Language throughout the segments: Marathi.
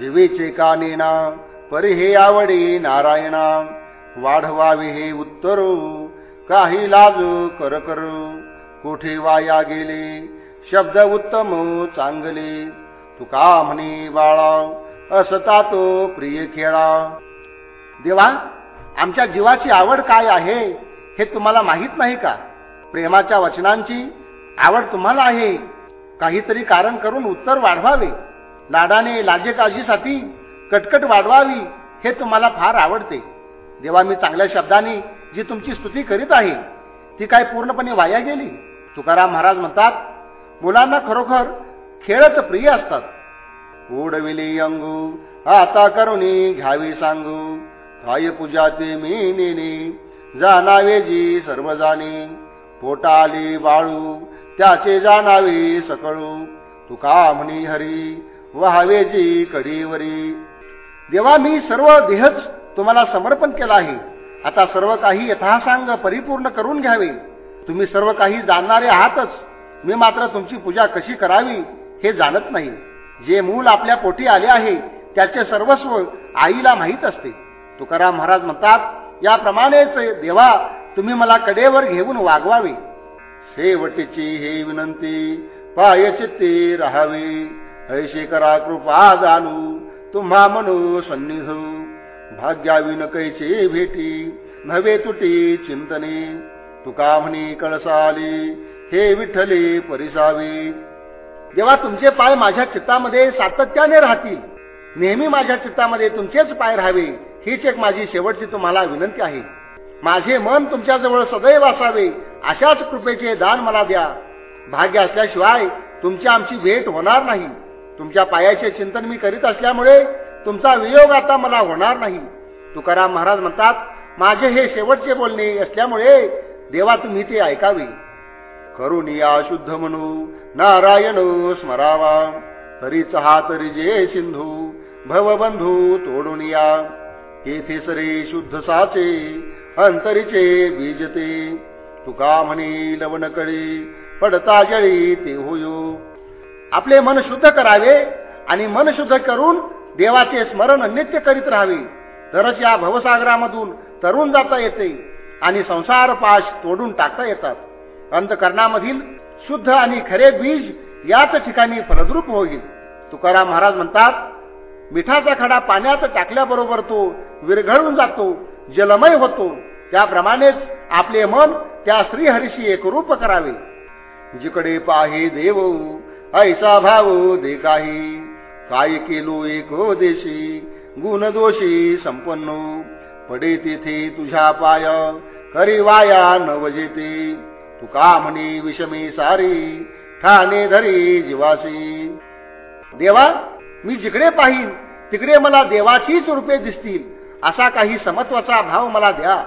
जीवेचे का नेना परी हे आवडे नारायणा वाढवावे हे उत्तरो काही लाज कर कर. कोठे वाया गेले? शब्द उत्तम चांगले. तुका म्हणे बाळा असता तो प्रिय खेळा. देवा आमच्या जीवाची आवड काय आहे हे तुम्हाला माहीत नाही का? प्रेमाच्या वचनांची आवड तुम्हाला आहे. काहीतरी कारण करून उत्तर वाढवावे. लाडाने लाजेकाजीसाठी कटकट वाढवावी हे तुम्हाला फार आवडते. जेव्हा मी चांगल्या शब्दाने जी तुमची स्तुती करीत आहे ती काय पूर्णपणे वाया गेली? तुकाराम महाराज म्हणतात मुलांना खरोखर खेळच प्रिय असतात. ओढविली अंगू आता करुणी घ्यावी सांगू. काय पूजा ते मी नेने जाणावे जी सर्व जाणे पोटाली बाळू त्याचे जाणावे सकळू. तुका म्हणी हरी वहावे जी कडीवरी देवा मी सर्व देहच तुम्हाला समर्पण केला आहे. आता सर्व काही यथासांग परिपूर्ण करून घ्यावे. तुम्ही सर्व काही जाणणारे आहातच. मी मात्र तुमची पूजा कशी करावी हे जाणत नाही. जे मूल आपल्या पोटी आले आहे त्याचे सर्वस्व आईला माहीत असते. तुकाराम महाराज म्हणतात याप्रमाणेच देवा तुम्ही मला कडेवर घेऊन वागवावे. शेवटीची हे विनंती पायचित्ती राहावी. ऐशी करा कृपा जाणू तुम्हा म्हणू सन्निध भाग्याविन कैचे भेटी नव्हे तुटी चिंतने. तुका म्हणी कळसाली हे विठ्ठले परिसावे. जेव्हा तुमचे पाय माझ्या चित्तामध्ये सातत्याने राहतील. नेहमी माझ्या चित्तामध्ये तुमचेच पाय राहावे हीच एक माझी शेवटची तुम्हाला विनंती आहे. माझे मन तुमच्याजवळ सदैव असावे अशाच कृपेचे दान मला द्या. भाग्य असल्याशिवाय तुमची आमची भेट होणार नाही. तुमच्या पायाचे चिंतन मी करीत असल्यामुळे तुमचा वियोग आता मला होणार नाही. तुकाराम महाराज म्हणतात माझे हे शेवटचे बोलणे असल्यामुळे देवा तुम्ही ते ऐकावे. करुणी शुद्ध म्हणू नारायण स्मरावा. तरीच हा तरी जे सिंधू भवबंधू तोडून या येथे सरे शुद्ध साचे अंतरीचे बीजते. तुका म्हणे लवण कळी पडता जळी ते होयो. आपले मन शुद्ध करावे आणि मन शुद्ध करून देवाचे स्मरण नित्य करीत राहावे. तरच या भवसागरामधून तरुण जाता येते आणि संसार पाश तोडून टाकता येतात. अंतकरणामधील शुद्ध आणि खरे बीज याच ठिकाणी फलद्रूप होईल. तुकाराम महाराज म्हणतात मिठाचा खडा पाण्यात टाकल्याबरोबर तो विरघळून जातो जलमय होतो. त्याप्रमाणेच आपले मन त्या श्रीहरीशी एकरूप करावे. जिकडे पाहे देव ऐसा भाव दे काही काय केलो एको देशी? गुणदोषी संपन्न. पडे तेथे तुझ्या पाय. करी वाया नवजेते तुका म्हणे विषमी सारी? ठाणे धरी जीवासी. देवा मी जिकडे पाहिन तिकडे मला देवाचीच रूपे दिसतील. असा काही समत्वाचा भाव मला द्या.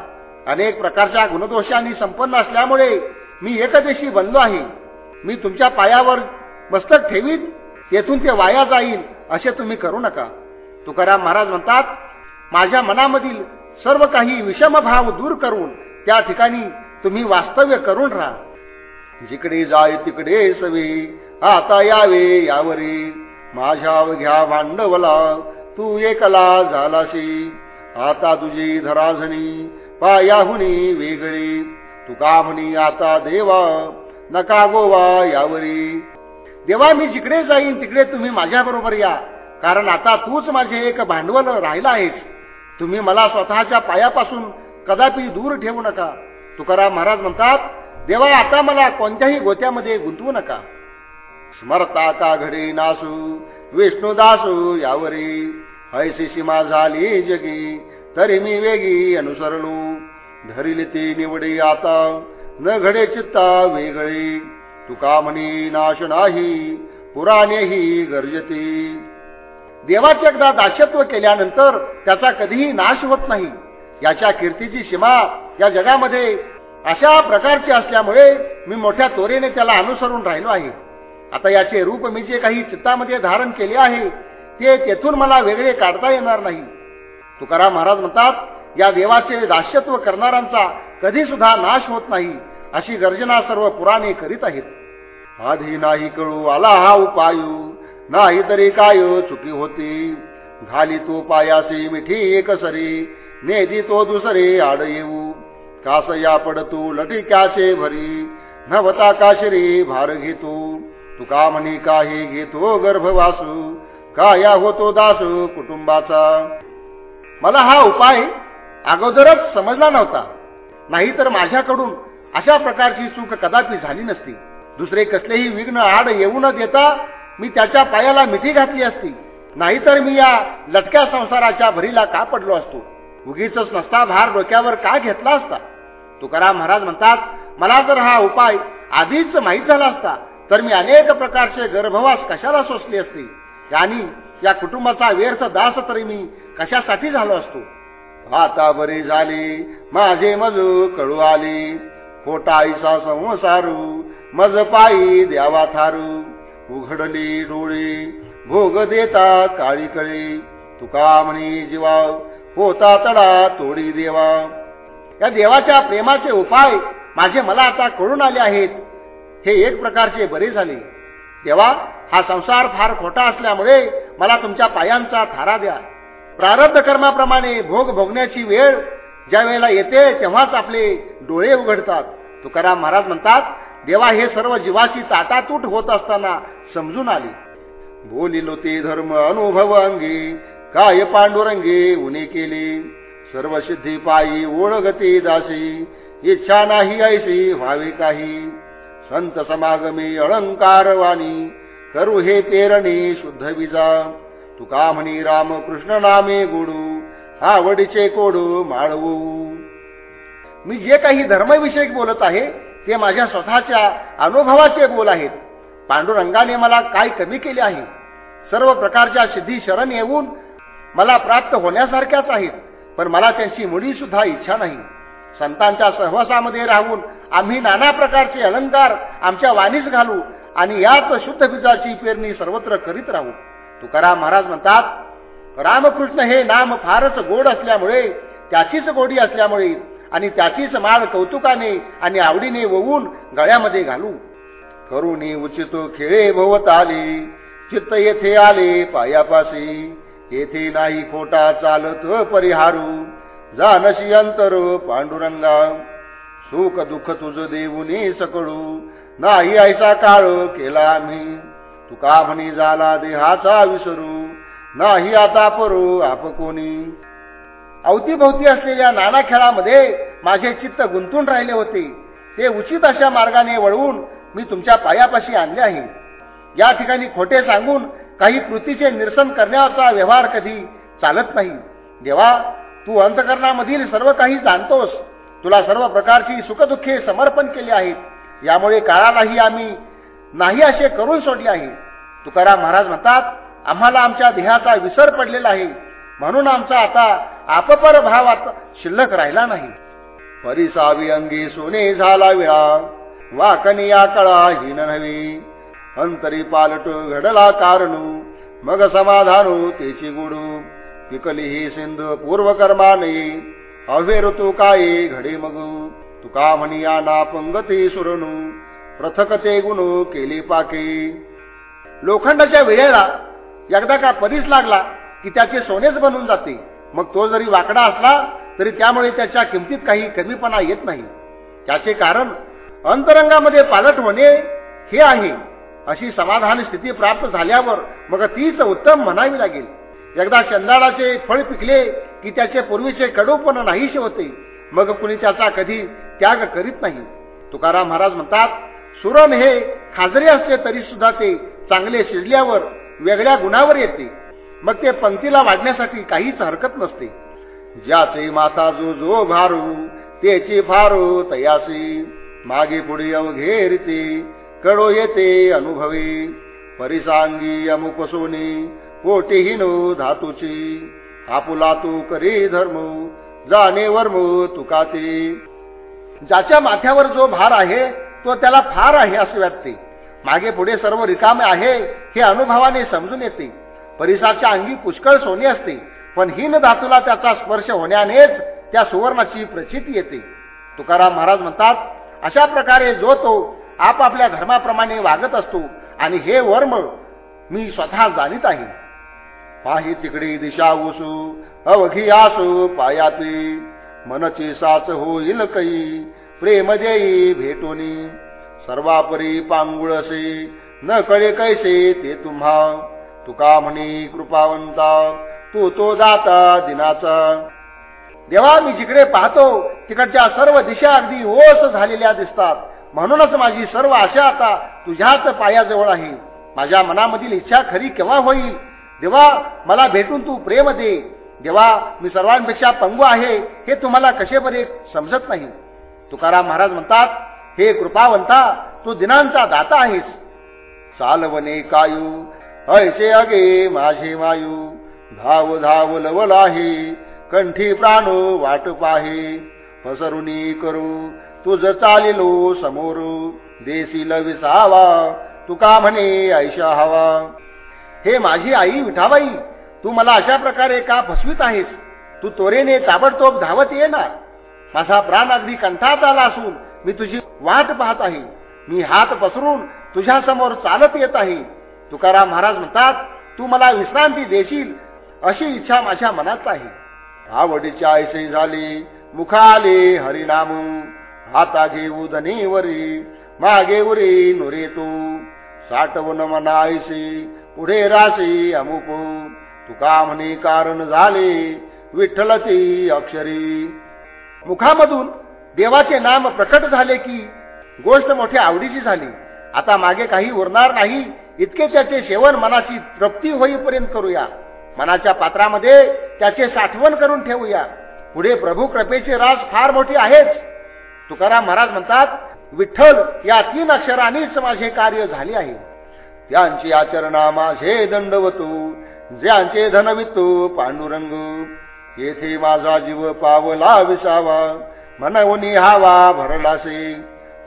अनेक प्रकारच्या गुणदोषांनी संपन्न असल्यामुळे मी एकदेशी बनलो आहे. मी तुमच्या पायावर मस्तक ठेवीत येथून ते वाया जाईल असे तुम्ही करू नका. तुकाराम महाराज म्हणतात माझ्या मनामधील सर्व काही विषमभाव दूर करून त्या ठिकाणी तुम्ही वास्तव्य करून राहा. जिकडे जाय तिकडे सवे आता यावे यावरे. माझ्या घ्या भांडवला तू एकला झालाशी आता तुझी धराझणी पायाहुनी वेगळी. तुका म्हणी आता देवा नका गोवा यावरी. देवा मी जिकडे जाईन तिकडे तुम्ही माझ्याबरोबर या. कारण आता तूच माझे एक भांडवल राहिला आहेस. तुम्ही मला स्वतःच्या पायापासून कदापि दूर ठेवू नका. तुकाराम महाराज म्हणतात देवा आता मला कोणत्याही गोत्यामध्ये गुंतवू नका. स्मरता का घडे नासू? विष्णुदासू यावरी. हैसी सीमा झाली जगी तरी मी वेगी अनुसरलो. धरिली ती निवडी आता न घडे चित्ता वेगळी. तुका म्हणी नाश नाही पुराणेही गरजते. देवाचे एकदा दास्यत्व केल्यानंतर त्याचा कधीही नाश होत नाही. याच्या कीर्तीची सीमा या जगामध्ये अशा प्रकारची असल्यामुळे मी मोठ्या तोरेने त्याला अनुसरून राहिलो आहे. आता याचे रूप मी जे काही चित्तामध्ये धारण केले आहे ते तेथून मला वेगळे काढता येणार नाही. तुकाराम महाराज म्हणतात या देवाचे दास्यत्व करणाऱ्यांचा कधी सुद्धा नाश होत नाही. अशी गर्जना सर्व पुराणे करीत आहेत. आधी नाही कळू आला हा उपायू. नाही तरी काय चुकी होती. घाली तो पायासी मिठी एक सरी. नेदी तो दुसरे आड येऊ. कास या पडतू लटिक्याचे भरी. नवता काशरी भार घेतो. तुका म्हणी काही घेतो गर्भवासू. काया होतो दासू कुटुंबाचा. मला हा उपाय अगोदरच समजला नव्हता. नाहीतर माझ्याकडून अशा प्रकारची चूक कदापि झाली नसती. दुसरे कसलेही विघ्न आड येऊ न देता मी त्याच्या पायाला मिठी घातली असती. नाहीतर मी या लटक्या संसाराच्या भरीला का पडलो असतो? उगीच नसता भार डोक्यावर का घेतला असता? तुकाराम महाराज म्हणतात मला जर हा उपाय आधीच माहीत झाला असता तर मी अनेक प्रकारचे गर्भवास कशाला सोसले असते? आणि या कुटुंबाचा व्यर्थ दास तरी मी कशासाठी झालो असतो? आता बरी झाली माझे मजू कळू आली. खोटा आईसा संसारू मज पायी द्यावा थारू. उघडली डोळे भोग देता काळी कळे. तुका म्हणी जीवा होता तडा तोडी देवा. या देवाच्या प्रेमाचे उपाय माझे मला आता कळून आले आहेत. हे एक प्रकारचे बरे झाले. तेव्हा हा संसार फार खोटा असल्यामुळे मला तुमच्या पायांचा थारा द्या. प्रारब्ध कर्माप्रमाणे भोग भोगण्याची वेळ ज्या वेळेला येते तेव्हाच आपले डोळे उघडतात. तुकाराम महाराज म्हणतात देवा हे सर्व जीवाची ताटातूट होत असताना समजून आले. बोलिलो ते धर्म अनुभव अंगी काय पांडुरंगे उणे केले. सर्व सिद्धी पायी ओळगती दासी इच्छा नाही ऐशी व्हावे काही. संत समागमी अलंकार वाणी करू हे तेरणी शुद्ध विजा. तुका म्हणी राम कृष्ण नामे गुडू आवडीचे कोडू माळवू. मी जे काही धर्मविषयक बोलत आहे ते माझ्या स्वतःच्या अनुभवाचे बोल आहेत. पांडुरंगाने मला काय कमी केले आहे? सर्व प्रकारच्या सिद्धी शरण येऊन मला प्राप्त होण्यासारख्याच आहेत पण मला त्यांची मुळी सुद्धा इच्छा नाही. संतांच्या सहवासामध्ये राहून आम्ही नाना प्रकारचे अलंकार आमच्या वाणीस घालू आणि याच शुद्ध बीजाची पेरणी सर्वत्र करीत राहू. तुकाराम महाराज म्हणतात रामकृष्ण हे नाम फारच गोड असल्यामुळे त्याचीच गोडी असल्यामुळे आणि त्याचीच माळ कौतुकाने आणि आवडीने ववून गळ्यामध्ये घालू. करुणी उचित खेळे भोवत आले चित्त येथे आले पायापाशी. येथे नाही खोटा चालत परिहारू जानशी अंतर पांडुरंगा. सुख दुःख तुझ देऊनी सकळू नाही ऐसा काळ केला आम्ही. तुका म्हणी झाला देहाचा विसरू? नाही आता परू आप कोणी. अवतीभोवती असलेल्या नाना खेळामध्ये माझे चित्त गुंतून राहिले होते. ते उचित अशा मार्गाने वळवून मी तुमच्या पायापाशी आणले आहे. या ठिकाणी खोटे सांगून काही कृतीचे निरसन करण्याचा व्यवहार कधी चालत नाही. देवा तू अंतकरणामधील सर्व काही जाणतोस. तुला सर्व प्रकारची सुखदुःखे समर्पण केली आहेत. यामुळे काळालाही आम्ही नाही असे करून सोडले आहे. तुकाराम महाराज म्हणतात आम्हाला आमच्या देहाचा विसर पडलेला आहे. म्हणून आमचा आता आपपर भाव शिल्लक राहिला नाही. परिसावी अंगी सोने झाला विळा वाकनी या कळा हिन नव्हे. अंतरी पालटू घडला कारणू. मग समाधानू तेची गुडू. पिकली ही सिंधू पूर्वकर्माने. अव्हे ऋतू काये घडे मग. तुका म्हणिया ना पंगती सुरणू प्रथकते गुणू केली पाके. लोखंडाच्या वेळेला एकदा का परीस लागला की त्याचे सोनेच बनून जाते. मग तो जरी वाकडा असला तरी त्यामुळे त्याच्या किमतीत काही कमीपणा येत नाही. त्याचे कारण अंतरंगामध्ये पालट होणे हे आहे. अशी समाधान स्थिती प्राप्त झाल्यावर मग तीच उत्तम म्हणावी लागेल. एकदा चंदाळाचे फळ पिकले की त्याचे पूर्वीचे कडूपण नाहीसे होते. मग कुणी त्याचा कधी त्याग करीत नाही. तुकाराम महाराज म्हणतात सुरण हे खाजरे असले तरी सुद्धा ते चांगले शिजल्यावर वेगळ्या गुणावर येते. मग ते पंक्तीला वाढण्यासाठी काहीच हरकत नसते. ज्याचे माता जो जो भारू त्याची फारू तयासी. मागे पुढे अवघे कडो येते अनुभवी. परिसांगी अमुक सोनी कोटीहीनो धातूची. आपुला तू करी धर्म जाणे वर्म तुकाते ज्याच्या माथ्यावर जो भार आहे तो त्याला फार आहे असे वाटते. मागे पुढे सर्व रिकामे आहे हे अनुभवाने समजून येते. परिसाच्या अंगी पुष्कळ सोने असते पण हीन धातूला त्याचा स्पर्श होण्यानेच त्या सुवर्णाची प्रचिती येते. तुकाराम महाराज म्हणतात अशा प्रकारे जो तो आपापल्या धर्माप्रमाणे वागत असतो आणि हे वर्म मी स्वतः जाणीत आहे. पाही तिकडी दिशा उसू अवघी आसू पायापी मनची साच होईल कई प्रेम देई भेटोनी. सर्वापरी पांगुळसे. न कळे कैसे ते तुम्हा. तुका म्हणी कृपावंता. तू तो दाता दिनाचा. देवा मी जिकडे पाहतो तिकडच्या सर्व दिशा अगदी ओस झालेल्या दिसतात. म्हणूनच माझी सर्व आशा आता तुझ्याच पायाजवळ आहे. माझ्या मनामधील इच्छा खरी केव्हा होईल? देवा मला भेटून तू प्रेम दे. देवा मी सर्वांपेक्षा पंगू आहे हे तुम्हाला कसे बरे समजत नाही? तुकाराम महाराज म्हणतात हे कृपावंता तू दिनांचा दाता आहेस. चालवने कायू ऐसे अगे माझे मायू. धाव धाव लवल आहे कंठी प्राण वाट आहे पसरुनी करू तुझ चालिलो समोर. देशील विसावा तुका म्हणे ऐशा हवा. हे माझी आई विठाबाई तू मला अशा प्रकारे का फसवीत आहेस? तू तोरेने ताबडतोब धावत येणार माझा प्राण अगदी कंठात आला असून मी तुझी वाट पाहत आहे. मी हात पसरून तुझ्या समोर चालत येत आहे. तुकाराम महाराज म्हणतात तू मला विश्रांती देशील अशी इच्छा माझ्या मनात आहे. आवडीच्या ऐसे झाली मुखाले हरिनाम. हाता घेऊ धनीवरी मागे उरी नुरे तू साठवून मना ऐसे पुढे राशी अमुक तुका म्हणे कारण झाले विठ्ठलती अक्षरी. मुखामधून देवाचे नाम प्रकट झाले की गोष्ट मोठ्या आवडीची झाली. आता मागे काही उरणार नाही. इतके त्याचे सेवन मनाची तृप्ती होईपर्यंत करूया. मनाच्या पात्रामध्ये त्याचे साठवण करून ठेवूया. पुढे प्रभू कृपेचे राज फार मोठी आहेच तुकाराम महाराज म्हणतात विठ्ठल या तीन अक्षरांनीच माझे कार्य झाले आहे. त्यांची आचरणा माझे दंडवतू ज्यांचे धनवितो पांडुरंग येथे माझा जीव पावला विसावा. मनवनी हावा भरलासे.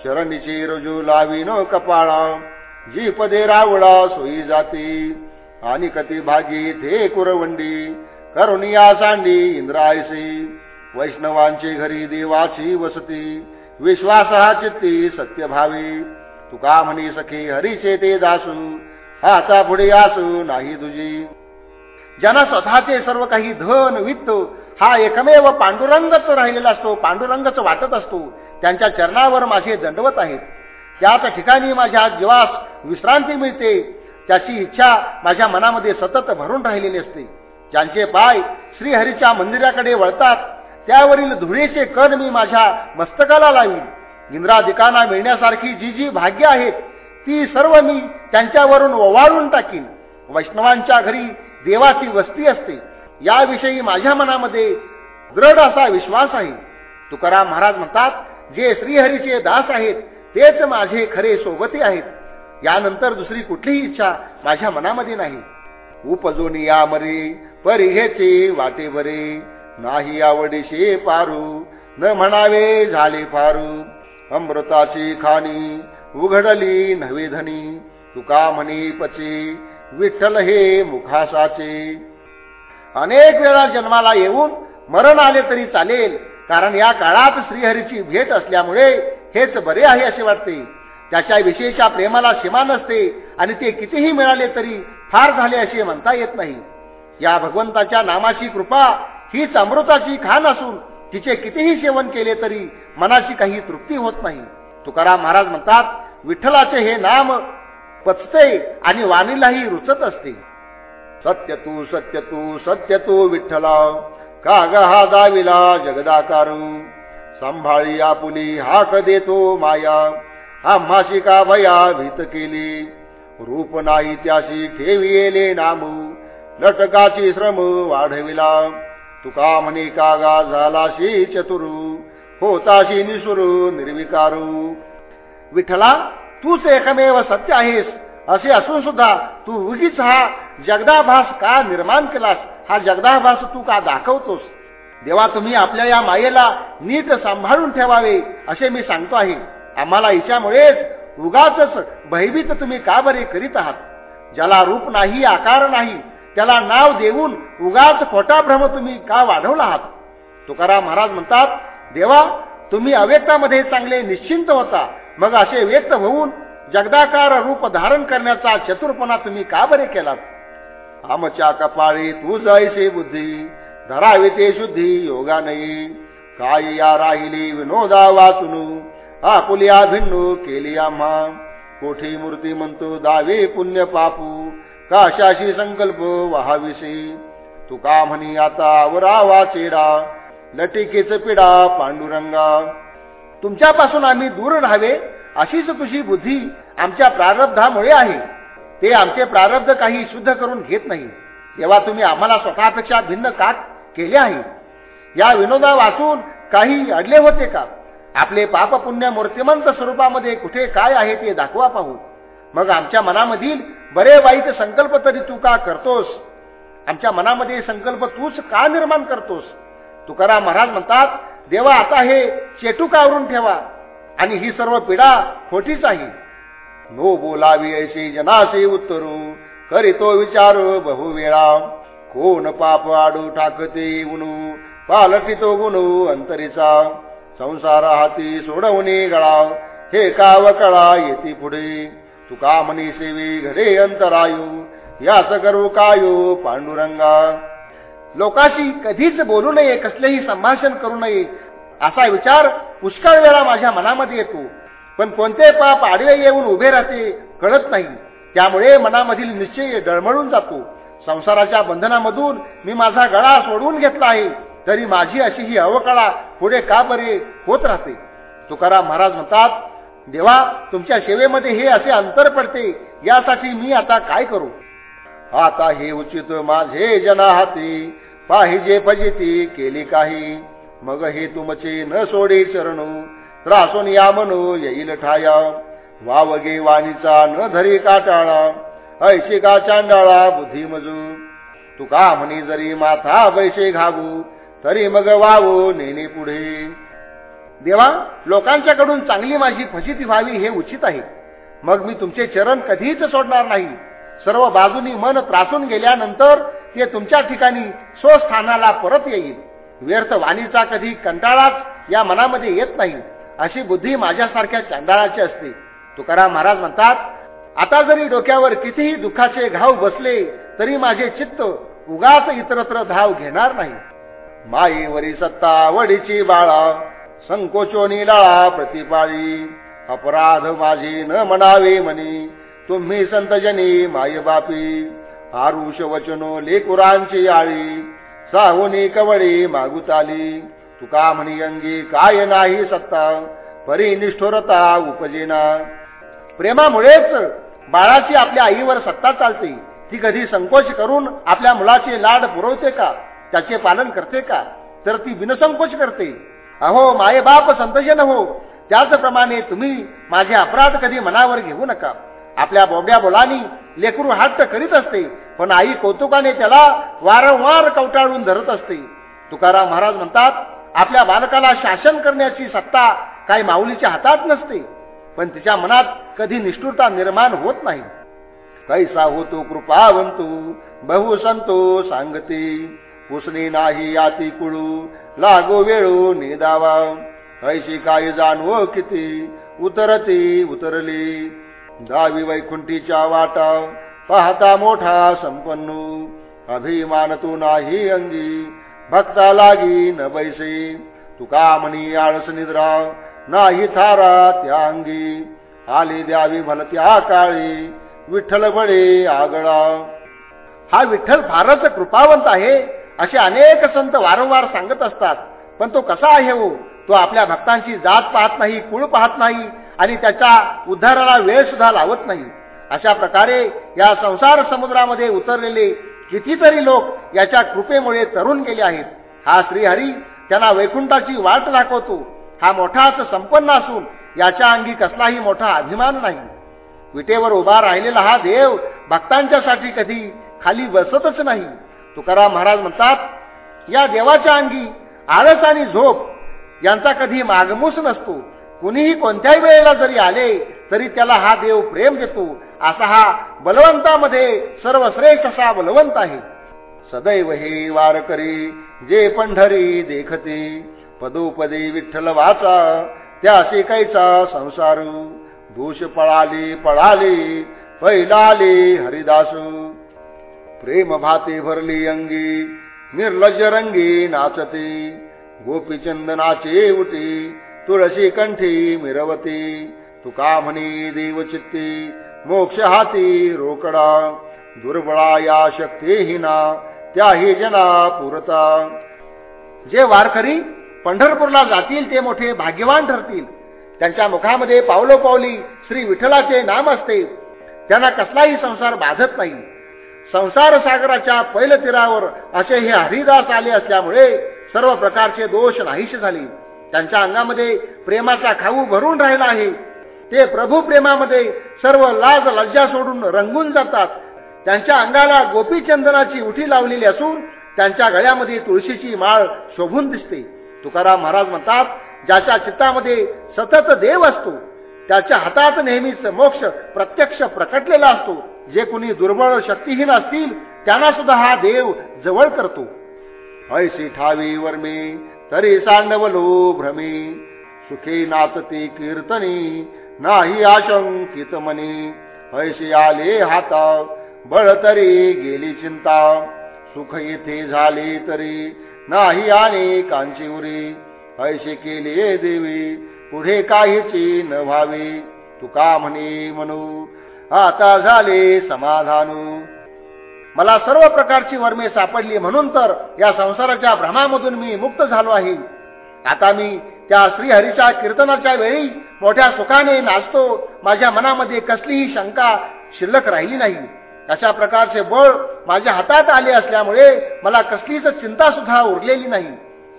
चरणीचे रजू लावीन कपाळा. जी पदे रावळा सोयी जाती. आणि कती भागी थे कुरवंडी. करुणिया सांडी इंद्रायसी. वैष्णवांची घरी देवाची वसती. विश्वासहा चित्ती सत्य भावी तुका म्हणी सखी हरीचे ते दासू? हाता पुढे आसू नाही तुझी. ज्यांना स्वतःचे सर्व काही धन वित्त हा एकमेव पांडुरंगच राहिलेला असतो पांडुरंगच वाटत असतो. त्यांच्या चरणावर माझे दंडवत आहेत. त्याच ठिकाणी माझ्या जीवास विश्रांती मिळते. त्याची इच्छा माझ्या मनामध्ये सतत भरून राहिलेली असते. ज्यांचे पाय श्रीहरीच्या मंदिराकडे वळतात त्यावरील धुळेचे कण मी माझ्या मस्तकाला लावीन. इंद्राधिकांना मिळण्यासारखी जी जी भाग्य आहेत ती सर्व मी त्यांच्यावरून ओवाळून टाकीन. वैष्णवांच्या घरी देवाची वस्ती असते. याविषयी माझ्या मनामध्ये दृढ असा विश्वास आहे. तुकाराम महाराज म्हणतात जे श्रीहरीचे दास आहेत तेच माझे खरे सोबती आहेत. यानंतर दुसरी कुठलीही इच्छा माझ्या मनामध्ये नाही. उपजोनी या मरे परिघेचे वाटे बरे नाही आवडीशे पारू न म्हणावे झाले फारू. अमृताची खाणी उघडली नवे धनी. तुका म्हणे पचे विठ्ठल हे मुखासाचे. अनेक वेळा जन्माला येऊन मरण आले तरी चालेल कारण या काळात श्रीहरीची भेट असल्यामुळे हेच बरे आहे असे वाटते. त्याच्या विषयीच्या प्रेमाला सीमा नसते आणि ते कितीही मिळाले तरी फार झाले असे म्हणता येत नाही. या भगवंताच्या नामाची कृपा हीच अमृताची खान असून तिचे कितीही सेवन केले तरी मनाची काही तृप्ती होत नाही. तुकाराम महाराज म्हणतात विठ्ठलाचे हे नाम पचते आणि वाणीलाही रुचत असते. सत्य तू सत्य तू सत्य तू विठ्ठला का ग हा दाविला जगदाकारू. सांभाळी आपुली हाक देतो माया. आम्हाशी का भया भीत केली. रूप नाही त्याशी ठेविले नामू. लटकाची श्रम वाढविला. तुका म्हणे कागा झालाशी चतुरू. होताशी निसुरू निर्विकारू. विठ्ठला तूच एकमेव सत्य आहेस असे असून सुद्धा तू उगीच हा जगदाभास का निर्माण केलास? हा जगदाभास तू का दाखवतोस? देवा तुम्ही आपल्या या मायेला नीट सांभाळून ठेवावे असे मी सांगतो आहे. आम्हाला हिच्यामुळेच उगाच भयभीत तुम्ही का बरे करीत आहात? ज्याला रूप नाही आकार नाही त्याला नाव देऊन उगाच खोटा भ्रम तुम्ही का वाढवला आहात? तुकाराम महाराज म्हणतात देवा तुम्ही अव्यक्तामध्ये चांगले निश्चिंत होता. मग असे व्यक्त होऊन जगदाकार रूप धारण करण्याचा चतुरपणा तुम्ही का बरे केलात? आमच्या कपाळी तू जायसे बुद्धी धरावे ते शुद्धी योगा नाही काय या राहिली विनोदा वाचून आपुलिया भिन्नू केली आम्हा. कोठी मूर्ती म्हणतो दावे पुण्य पापू काशाशी संकल्प वहाविषयी तुका म्हणी आता वरावा चेडा लटिकेच पिडा पांडुरंगा. तुमच्यापासून आम्ही दूर राहावे अशीच तुझी बुद्धी आमच्या प्रारब्धामुळे आहे. ते आमचे प्रारब्ध काही शुद्ध करून घेत नाही. तेव्हा तुम्ही आम्हाला स्वतःपेक्षा भिन्न का केले आहे? या विनोदा वाचून काही अडले होते का? आपले पाप पुण्य मूर्तिमंत स्वरूपामध्ये कुठे काय आहे ते दाखवा पाहू. मग आमच्या मनामधील बरे वाईट संकल्प तरी तू का करतोस? आमच्या मनामध्ये संकल्प तूच का निर्माण करतोस? तुकाराम महाराज म्हणतात देवा आता हे चेटू कावरून ठेवा आणि ही सर्व पिढा खोटीच आहे. नो बोलावी ऐशी जनासे उत्तरू करीतो विचार बहुवेळा. कोण पाप आडू टाकते उनू पालटितो गुणू अंतरीचा. संसार हाती सोडवणे गळा हे काव कळा येते पुढे. तुका म्हणी सेवी घरे अंतरायू याच करू कायू पांडुरंगा. लोकाशी कधीच बोलू नये कसलेही संभाषण करू नये असा विचार पुष्कळ वेळा माझ्या मनामध्ये येतो. पण कोणते पाप आडवे येऊन उभे राहते कळत नाही. त्यामुळे मनामधील निश्चय डळमळून जातो. संसाराच्या बंधनामधून मी माझा गळा सोडवून घेतला आहे तरी माझी अशी ही अवकळा पुढे का बरे होत राहते? तुकाराम महाराज म्हणतात देवा तुमच्या सेवेमध्ये हे असे अंतर पडते यासाठी मी आता काय करू? आता हे उचित माझे जना हाती पाहिजे फजिती केली काही. मग हे तुमचे न सोडे चरणू त्रासून या म्हणू येईल ठाया. वावगे वाणीचा न धरी काटाळा. ऐशिका चांडाळा बुद्धी मजू तुका म्हणी जरी माथा बैसे घागू तरी मग वावो नेणे पुढे. देवा लोकांच्याकडून चांगली माझी फजिती व्हावी हे उचित आहे. मग मी तुमचे चरण कधीच सोडणार नाही. सर्व बाजूनी मन त्रासून गेल्यानंतर ते तुमच्या ठिकाणी स्वस्थानाला परत येईल. व्यर्थ वाणीचा कधी कंटाळाच या मनामध्ये येत नाही अशी बुद्धी माझ्यासारख्या चांदाळाची असते. तुकाराम महाराज म्हणतात आता जरी डोक्यावर कितीही दुःखाचे घाव बसले तरी माझे चित्त उगाच इतरत्र धाव घेणार नाही. माईवरी सत्ता वडीची बाळा संकोचोनी लाळा प्रतिपाळी अपराध माझी न म्हणावे म्हणी तुम्ही संतजनी माय बापी आरुष वचनो लेकुरांची आळी साहुनी कवळी मागुताली. तुका म्हणी अंगी काय नाही सत्ता परी निष्ठोरता उपजेना. प्रेमामुळेच बाळाची आपल्या आईवर सत्ता चालते. ती कधी संकोच करून आपल्या मुलाचे लाड पुरवते का? त्याचे पालन करते का? तर ती बिनसंकोच करते. अहो मायेबाप संतजन हो. त्याचप्रमाणे तुम्ही माझे अपराध कधी मनावर घेऊ नका. आपल्या बोब्या बोलानी लेकरू हट्ट करीत असते पण आई कौतुकाने त्याला वारंवार कवटाळून धरत असते. तुकाराम महाराज म्हणतात आपल्या बालकाला शासन करण्याची सत्ता काही माऊलीच्या हातात नसते पण तिच्या मनात कधी निष्ठुरता निर्माण होत नाही. कैसा होतो कृपावंतू बहु संतो सांगते पुसणे नाही आती कुळू लागो वेळो निदावा. ऐशी काय जाणवो किती उतरती उतरली. दावी वैकुंठीच्या वाटा पाहता मोठा संपन्नू. अभिमान तू नाही अंगी. भक्ता लागी न बैसे. तुका म्हणी आळस निद्रा नाही थारा त्या अंगी आली द्यावी भलत्या काळी. विठ्ठल बळे आगळा हा विठ्ठल फारच कृपावंत आहे असे अनेक संत वारंवार सांगत असतात. पण तो कसा आहे हो? तो आपल्या भक्तांची जात पाहत नाही कुळ पाहत नाही आणि त्याच्या उद्धाराला वेळ सुद्धा लावत नाही. अशा प्रकारे या संसार समुद्रामध्ये उतरलेले कितीतरी लोक याच्या कृपेमुळे तरुण गेले आहेत. हा श्रीहरी त्यांना वैकुंठाची वाट दाखवतो. हा मोठाच संपन्न असून याच्या अंगी कसलाही मोठा अभिमान नाही. विटेवर उभा राहिलेला हा देव भक्तांच्यासाठी कधी खाली बसतच नाही. तुकाराम महाराज म्हणतात या देवाच्या अंगी आळस आणि झोप यांचा कधी मागमूस नसतो. कुणीही कोणत्याही वेळेला जरी आले तरी त्याला हा देव प्रेम देतो. असा हा बलवंतामध्ये सर्वश्रेष्ठ असा बलवंत आहे. सदैव हे वारकरी जे पंढरी देखते. पदोपदी विठ्ठल वाचा त्या शिकायचा संसार. दोष पळाले पळाले पैलाले हरिदास. प्रेम भाते भरली अंगी निर्लज रंगी नाचते. गोपीचंदनाचे उटी तुळशी कंठी मिरवती तुका म्हणी देवचित्ती मोक्ष हाती रोकडा दुर्बळा या शक्तीहीना त्याही जना पुरता. जे वारकरी पंढरपूरला जातील ते मोठे भाग्यवान ठरतील. त्यांच्या मुखामध्ये पावलोपावली श्री विठ्ठलाचे नाम असते. त्यांना कसलाही संसार बाधत नाही. संसार सागराच्या पैलतीरावर असे हे हरिदास आले असल्यामुळे सर्व प्रकारचे दोष नाहीसे झाले. त्यांच्या अंगामध्ये प्रेमाचा खाऊ भरून राहिला आहे. ते प्रभू प्रेमामध्ये सर्व लाज लज्जा सोडून रंगून जातात. त्यांच्या अंगाला गोपीचंदनाची उठी लावलेली असून त्यांच्या गळ्यामध्ये तुळशीची माळ शोभून दिसते. तुकाराम महाराज म्हणतात ज्याच्या चित्तामध्ये सतत देव असतो त्याच्या हातात नेहमीच मोक्ष प्रत्यक्ष प्रकटलेला असतो. जे कुणी दुर्बळ शक्तीहीन असतील त्यांना सुद्धा हा देव जवळ करतो. ऐशी ठावी वर्मी तरी सांडवलो भ्रमे. सुखे नाचती कीर्तनी नाही आशंकित मनी. पैसे आले हाता बळ तरी गेली चिंता. सुख येथे झाले तरी नाही आणि कांची उरी. ऐसे केले देवी पुढे काहीची न व्हावे. तुका म्हणे म्हणू आता झाले समाधानू. मला सर्व प्रकारची वर्मे सापडली म्हणून तर या संसाराच्या भ्रमामधून मी मुक्त झालो आहे. आता मी त्या श्रीहरीच्या कीर्तनाच्या वेळी मोठ्या सुखाने नाचतो. माझ्या मनामध्ये कसलीही शंका शिल्लक राहिली नाही. अशा प्रकारचे बळ माझ्या हातात आले असल्यामुळे मला कसलीच चिंता सुद्धा उरलेली नाही.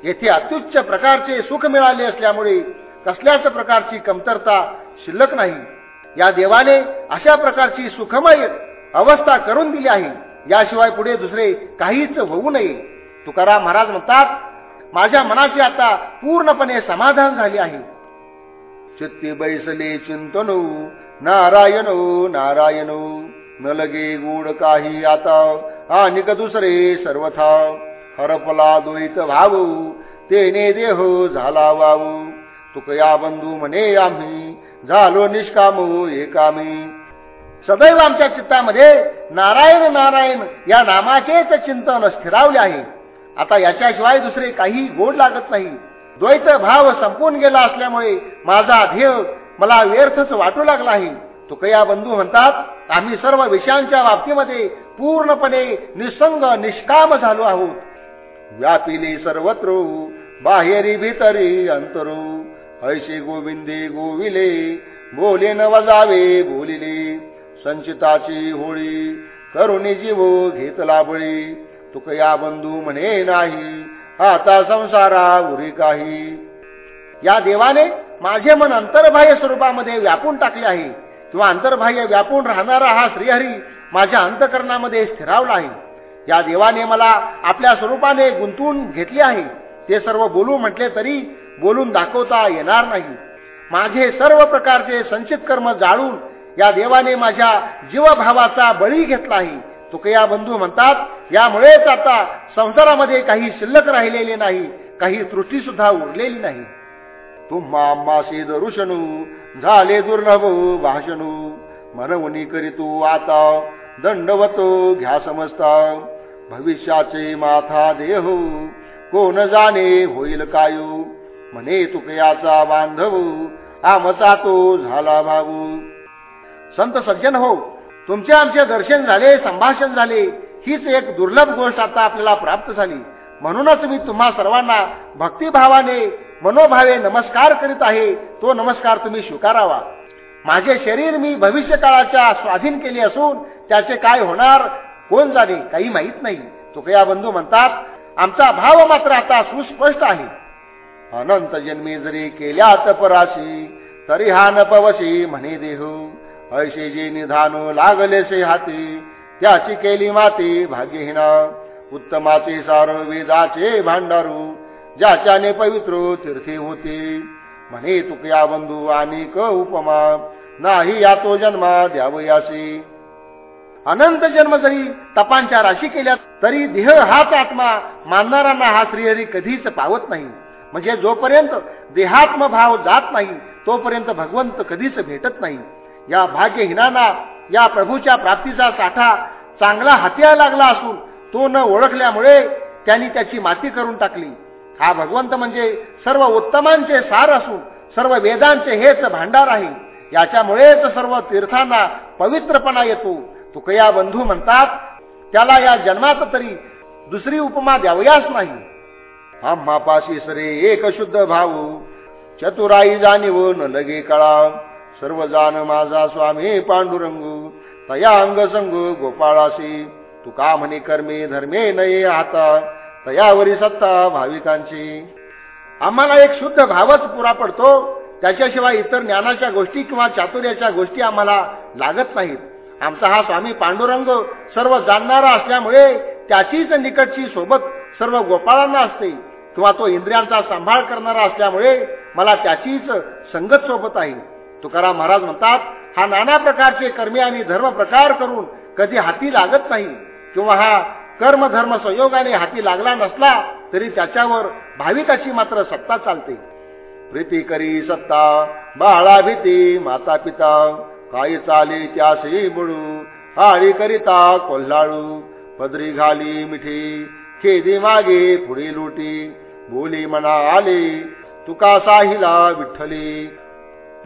येथे अत्युच्च प्रकारचे सुख मिळाले असल्यामुळे कसल्याच प्रकारची कमतरता शिल्लक नाही. या देवाने अशा प्रकारची सुखमय अवस्था करून दिली आहे. याशिवाय पुढे दुसरे काहीच होऊ नये. तुकाराम महाराज म्हणतात माझ्या मनाची आता पूर्णपणे समाधान झाले आहे. चित्ती बैसले चिंतनो नारायणो नारायणो. न लगे गोड काही आता आणि दुसरे सर्वथा. हरपला द्वैत भाऊ तेने देह झाला वाऊ तुकया बंधू म्हणे आम्ही झालो निष्कामो एकामी. सदैव आमच्या चित्तामध्ये नारायण नारायण या नामाचेच चिंतन स्थिरावले आहे. आता याच्याशिवाय दुसरे काही गोड लागत नाही. द्वैत भाव संपून गेला असल्यामुळे माझा ध्येय मला व्यर्थच वाटू लागला आहे. तुकया बंधू म्हणतात आम्ही सर्व विषयांच्या बाबतीमध्ये पूर्णपणे निसंग निष्काम झालो आहोत. व्यापिले सर्वत्र बाहेरी भीतरी अंतरू. ऐसे गोविंदे गोविले बोले न वजावे बोलिले. संचिताची होळी करुणी जीव घेतला बळी तुकया बंधू म्हणे नाही आता संसारा उरी काही. या देवाने माझे मन अंतर्बाह्य स्वरूपामध्ये व्यापून टाकले आहे. किंवा अंतर्बाह्य व्यापून राहणारा हा श्रीहरी माझ्या अंतकरणामध्ये स्थिरावला आहे. या देवाने मला आपल्या स्वरूपाने गुंतवून घेतले आहे. ते सर्व बोलू म्हटले तरी बोलून दाखवता येणार नाही. माझे सर्व प्रकारचे संचित कर्म जाळून या देवाने माझ्या जीवभावाचा बळी घेतला आहे तुकया बंधू म्हणतात यामुळेच आता संसारामध्ये काही शिल्लक राहिलेले नाही काही त्रुटी सुद्धा उरलेली नाही. तुम्हा मासी दरुषणू झाले दुर्लभ भाषणू मनवणी करीतू आता दंडवतो घ्या समजता भविष्याचे माथा देह कोण जाणे होईल कायू? म्हणे तुकयाचा बांधव आमचा तो झाला भाऊ. संत सज्जन हो तुमचे आमचे दर्शन झाले संभाषण झाले हीच एक दुर्लभ गोष्ट आता आपल्याला प्राप्त झाली. म्हणूनच मी तुम्हा सर्वांना भक्तिभावाने मनोभावे नमस्कार करीत आहे तो नमस्कार तुम्ही स्वीकारावा. माझे शरीर मी भविष्य काळाच्या स्वाधीन केले असून त्याचे काय होणार कोण जाणे काही माहीत नाही. तुकया बंधू म्हणतात आमचा भाव मात्र आता सुस्पष्ट आहे. अनंत जन्मी जरी केल्या तपराशी तरी हा न पवशी म्हणे देहू. ऐसे जे निधान लागलेसे हाती त्याची केली माती भाग्यहीना उत्तमाचे सार वेदाचे भांडारू ज्याच्याने पवित्र तीर्थी होते. म्हणे तुकया बंधू आणि क उपमा नाही या तो जन्मा द्यावयासी. अनंत जन्म जरी तपांच्या राशी केल्या तरी देह हाच आत्मा मानणाऱ्यांना हा श्रीहरी कधीच पावत नाही. म्हणजे जोपर्यंत देहात्म भाव जात नाही तोपर्यंत भगवंत कधीच भेटत नाही. या भाग्यहीनांना या प्रभूच्या प्राप्तीचा साठा चांगला हात्या लागला असून तो न ओळखल्यामुळे त्यांनी त्याची माती करून टाकली. हा भगवंत म्हणजे सर्व उत्तमांचे सार असून सर्व वेदांचे हेच भांडार आहे. याच्यामुळेच सर्व तीर्थांना पवित्रपणा येतो. तुकया बंधू म्हणतात त्याला या जन्मात तरी दुसरी उपमा द्यावयास नाही. आम्हापाशी सरे एक शुद्ध भाऊ चतुराई जाणीव न लगे कळा. सर्व जाण माझा स्वामी पांडुरंगू तया अंग संग गोपाळासी. तुका म्हणे कर्मे धर्मे नये आता तयावरी सत्ता भाविकांची. आम्हाला एक शुद्ध भावच पुरा पडतो त्याच्याशिवाय इतर ज्ञानाच्या गोष्टी किंवा चातुर्याच्या गोष्टी आम्हाला लागत नाहीत. आमचा हा स्वामी पांडुरंग सर्व जाणणारा असल्यामुळे त्याचीच निकटची सोबत सर्व गोपाळांना असते किंवा तो इंद्रियांचा सांभाळ करणारा असल्यामुळे मला त्याचीच संगत सोबत आहे. तुकाराम महाराज म्हणतात हा नाना प्रकारचे कर्मे आणि धर्म प्रकार करून कधी हाती लागत नाही किंवा हा कर्मधर्म संयोगाने हाती लागला नसला तरी त्याच्यावर भाविकाची मात्र सत्ता चालते. प्रीती करी सत्ता बाळा भीती माता पिता काही चाली त्यासही बुडू आळी करिता कोल्हाळू पदरी घाली मिठी खेदी मागे पुढे लुटी बोली मना आले तुका साहिला विठ्ठली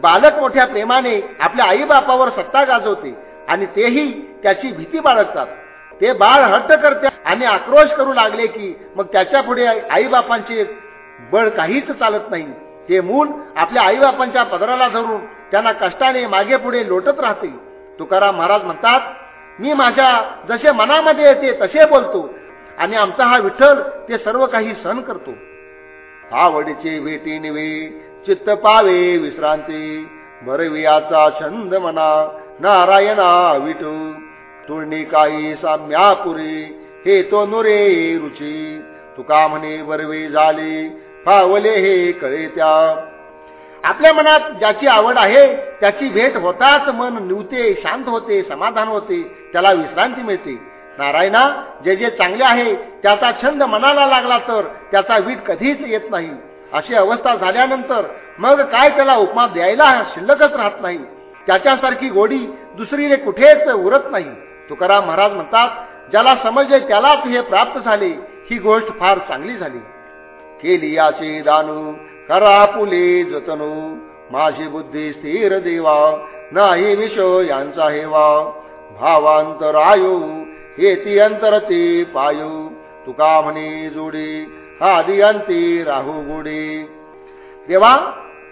बालक मोठ्या प्रेमाने आपल्या आईबापावर सत्ता गाजवते आणि तेही त्याची भीती बाळगतात. ते बाळ हट्ट करते आणि आक्रोश करू लागले की मग त्याच्या पुढे आई बापांचे बळ काहीच चालत नाही. ते मूल आपल्या आई बापांच्या पदराला धरून त्यांना कष्टाने मागे पुढे लोटत राहते. तुकाराम महाराज म्हणतात मी माझ्या जसे मनामध्ये येते तसे बोलतो आणि आमचा हा विठ्ठल ते सर्व काही सहन करतो. आवडीचे भेटी निवे चित्त पावे विश्रांती. बरवियाचा छंद मना नारायणा विटू. तुळणी काही साम्यापुरी हे तो नुरे रुची. तुका म्हणे बरवे झाले फावले हे कळे त्या आपल्या मनात ज्याची आवड आहे त्याची भेट होताच मन निवते शांत होते समाधान होते त्याला विश्रांती मिळते. नारायणा जे जे चांगले आहे त्याचा छंद मनाला लागला तर त्याचा वीट कधीच येत नाही. अशी अवस्था झाल्यानंतर मग काय त्याला उपमा द्यायला शिल्लकच राहत नाही. त्याच्यासारखी गोडी दुसरीने कुठेच उरत नाही. तुकाराम महाराज म्हणतात ज्याला समजले त्यालाच हे प्राप्त झाले ही गोष्ट फार चांगली झाली. केली याचे दानू करा पुले जतनू. माझी बुद्धी स्थिर देवा नाही विष यांचा हेवा. ती येती अंतरते पायू. तुका म्हणे जोडी आदी राहू गुडे देवा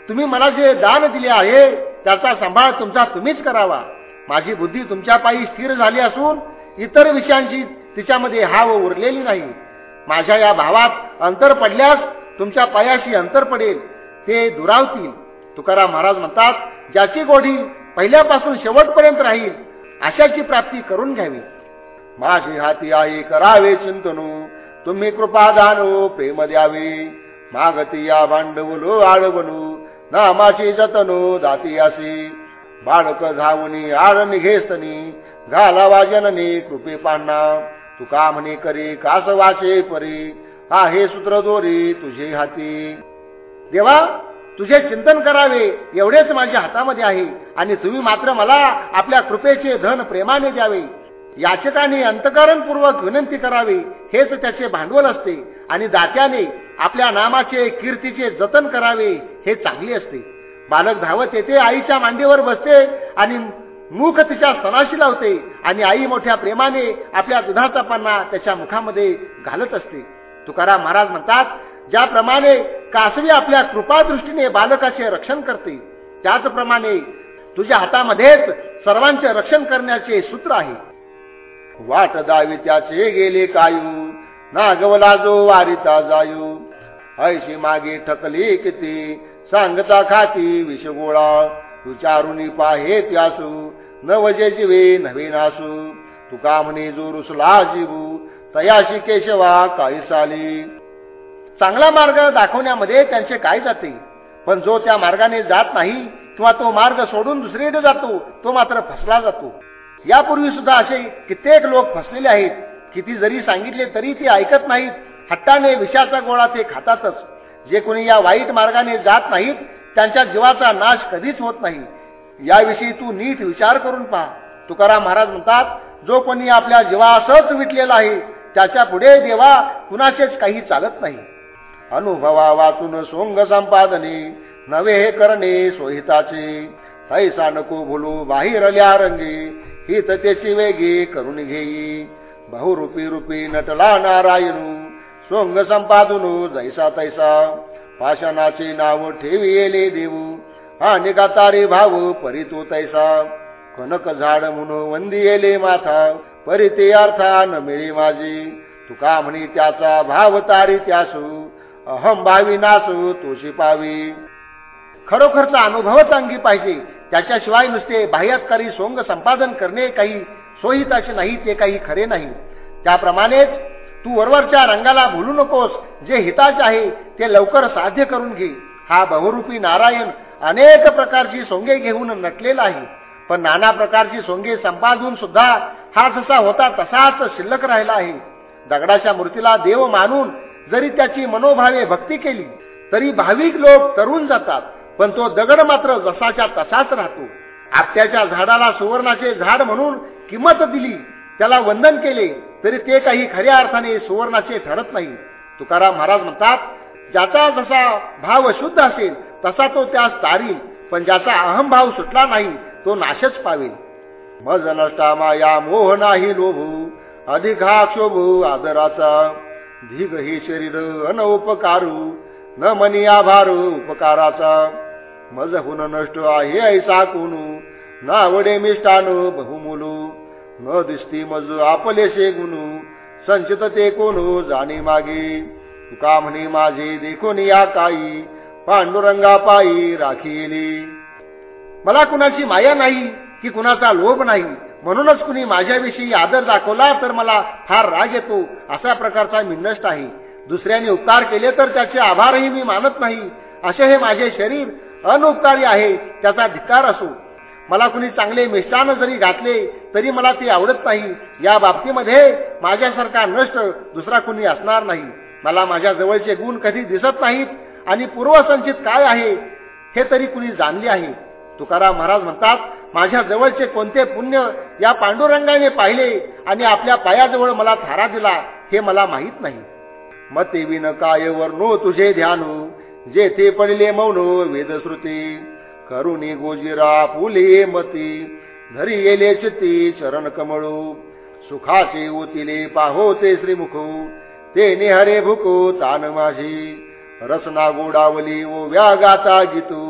तुम्ही मला जे दान दिले आहे त्याचा सांभाळ तुमचा तुम्हीच करावा. माझी बुद्धी तुमच्या पायी स्थिर झाली असून इतर विषयांची तिच्यामध्ये हाव उरलेली नाही. माझ्या या भावात अंतर पडल्यास तुमच्या पायाशी अंतर पडेल ते दुरावतील. तुकाराम महाराज म्हणतात ज्याची गोडी पहिल्यापासून शेवटपर्यंत राहील अशाची प्राप्ती करून घ्यावी. माझी हाती आई करावे चिंतनू. तुम्ही कृपा दानो प्रेम द्यावे. मागती या भांडवलो आळवणू नामाची जतनो दाती असे बाळक धावनी आळ निघेस्तनी घालावा जननी कृपे पांना. तुका म्हणे करी कास वाचे परी. आहे सूत्र दोरी तुझे हाती. देवा तुझे चिंतन करावे एवढेच माझ्या हातामध्ये आहे. आणि तुम्ही मात्र मला आपल्या कृपेचे धन प्रेमाने द्यावे. याचकाने अंतकरणपूर्वक विनंती करावी हेच त्याचे भांडवल असते. आणि दात्याने आपल्या नामाचे कीर्तीचे जतन करावे हे चांगले असते. बालक धावत येते आईच्या मांडीवर बसते आणि मुख तिच्या सणाशी लावते आणि आई मोठ्या प्रेमाने आपल्या दुधाचा पन्ना त्याच्या मुखामध्ये घालत असते. तुकाराम महाराज म्हणतात ज्याप्रमाणे कासवी आपल्या कृपादृष्टीने बालकाचे रक्षण करते त्याचप्रमाणे तुझ्या हातामध्येच सर्वांचे रक्षण करण्याचे सूत्र आहे. वाट दावी त्याचे गेले कायू नागवला जो वारिता जायू. ऐशी मागे ठकली किती? सांगता खाती विषगोळा. विचारून पाहे त्यासू. नवजे जीवे नवे नासू. तुका म्हणे जो रुसला जीवू. तयाशी केशवा काही साली? चांगला मार्ग दाखवण्यामध्ये त्यांचे काय जाते? पण जो त्या मार्गाने जात नाही किंवा तो मार्ग सोडून दुसरीकडे जातो तो मात्र फसला जातो. यापूर्वी सुद्धा असे कित्येक लोक फसलेले आहेत. किती जरी सांगितले तरी ते ऐकत नाहीत. हट्टाने विषाचा गोळा ते खातातच. जे कोणी या वाईट मार्गाने जात नाहीत त्यांच्या जीवाचा नाश कधीच होत नाही. याविषयी तू नीट विचार करून पहा. तुकाराम महाराज म्हणतात जो कोणी आपल्या जीवासच विटलेला आहे त्याच्या पुढे देवा कुणाचेच काही चालत नाही. अनुभवा वाचून सोंग संपादने नवे हे करणे सोहिताचे तैसा नको बोलू बाहिरल्या रंगी. ही त्याची वेगी करून घेई. बहुरूपी रूपी नटला नारायणू सोंग संपादनू जैसा तैसा. पाषाणाचे नाव ठेवी येले देऊ आणि निगातारी भाऊ परी तो तैसा. कनक झाड म्हणून वंदी येले माथा परी ते अर्था न मिळी माझी. तुका म्हणी त्याचा भाव तारी त्यासू अहम भावी नासू तोशी पावी. खरोखरचा अनुभवच अंगी पाहिजे. त्याच्याशिवाय नुसते बाह्यातकारी सोंग संपादन करणे काही सोयीताचे नाही ते काही खरे नाही. त्याप्रमाणेच तू वरवरच्या रंगाला भुलू नकोस जे हिताचे आहे ते लवकर साध्य करून घे. हा बहुरूपी नारायण अनेक प्रकारची सोंगे घेऊन नटलेला आहे. पण नाना प्रकारची सोंगे संपादून सुद्धा हा जसा होता तसाच शिल्लक राहिला आहे. दगडाच्या मूर्तीला देव मानून जरी त्याची मनोभावे भक्ती केली तरी भाविक लोक तरुण जातात. पण तो दगड मात्र जसाच्या तसाच राहतो. आत्याच्या झाडाला सुवर्णाचे झाड म्हणून किंमत दिली त्याला वंदन केले तरी ते काही खऱ्या अर्थाने सुवर्णाचे ठरत नाही. तुकाराम महाराज म्हणतात ज्याचा जसा भाव शुद्ध असेल तसा तो त्यास तारील पण ज्याचा अहमभाव सुटला नाही तो नाशच पावेल. मज नष्टा माया मोह नाही लोभू अधिक क्षोभू आदराचा. धिग हे शरीर अनउपकारू न मनी आभारू उपकाराचा. मज हुन नष्ट आहे ऐसा कोणू ना आवडे मिष्टान बहुमुलू न दिसती मज आपलेशे गुणू संचित ते कोणू जाणे मागे तुका म्हणे माझे देखून या काही पांडुरंगा पायी राखीली मला कुणाची माया नाही की कुणाचा लोभ नाही म्हणूनच कुणी माझ्याविषयी आदर दाखवला तर मला फार राग येतो अशा प्रकारचा मी नष्ट आहे दुसऱ्याने उपकार केले तर त्याचे आभारही मी मानत नाही असे हे माझे शरीर अनुपकारी आहे त्याचा धिक्कार असो. मला कुणी चांगले मिष्टान जरी घातले तरी मला ते आवडत नाही. या बाबतीमध्ये माझ्यासारखा नष्ट दुसरा कुणी असणार नाही. मला माझ्या जवळचे गुण कधी दिसत नाहीत आणि पूर्वसंचित काय आहे हे तरी कुणी जाणले आहे. तुकाराम महाराज म्हणतात माझ्या जवळचे कोणते पुण्य या पांडुरंगाने पाहिले आणि आपल्या पायाजवळ मला थारा दिला हे मला माहीत नाही. मते विन काय वर्णो तुझे ध्यानू? जेथे पडले मौन वेदश्रुती करुणी गोजिरा फुले मती धरी येले चित्ती चरण कमळू सुखाचे ओतिले पाहो ते श्रीमुख ते निहरे भुको तान माझी रसना गोडावली ओ व्यागाचा गीतू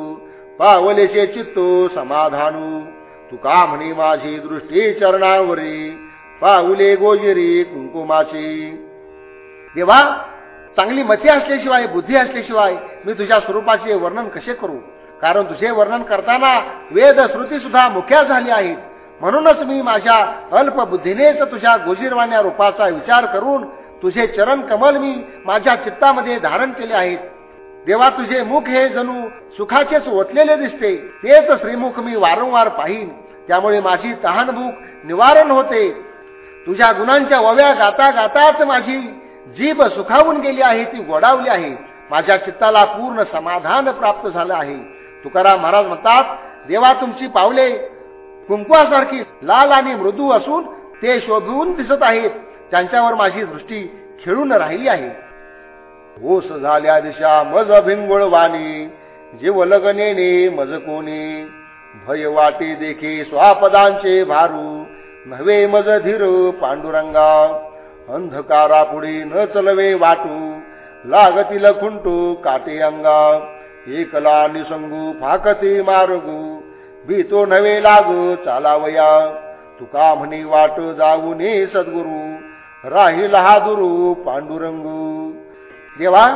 पावलेचे चित्तो समाधानू तुका म्हणे माझी दृष्टी चरणावरी पाऊले गोजिरी कुंकुमाची. देवा चांगली मती असल्याशिवाय बुद्धी असल्याशिवाय मी तुझ्या स्वरूपाचे वर्णन कसे करू? कारण तुझे वर्णन करताना वेद श्रुती सुद्धा मुख्या झाली आहेत. म्हणूनच मी माझ्या अल्प बुद्धीनेच तुझ्या गोजीरवाण्या रूपाचा विचार करून तुझे चरण कमल मी माझ्या चित्तामध्ये धारण केले आहेत. देवा तुझे मुख हे जणू सुखाचेच ओतलेले दिसते. तेच श्रीमुख मी वारंवार पाहिन. त्यामुळे माझी तहानभूक निवारण होते. तुझ्या गुणांच्या वव्या गाता गाताच माझी जीभ सुखावून गेली आहे ती गोडावली आहे. माझ्या चित्ताला पूर्ण समाधान प्राप्त झालं आहे. तुकाराम महाराज म्हणतात देवा तुमची पावले कुंकुवासारखी लाल आणि मृदू असून ते शोभून दिसत आहेत. त्यांच्यावर माझी दृष्टी खेळून राहिली आहे. ओस झाल्या दिशा मज भिंगुळ वाणी जीव लगनेने मज कोणी भय वाटे देखी स्वापदांचे भारू नव्हे मज धीर पांडुरंगा. अंधकारा पुढे न चलवे वाटू लागतील खुंटू काटे अंगा. एकला निसंगू फाकती मार्गू भीतो नवे लागू चालावया. तुका म्हणे वाट जाऊ ने सद्गुरू राहील हा दुरू पांडुरंगू. देवा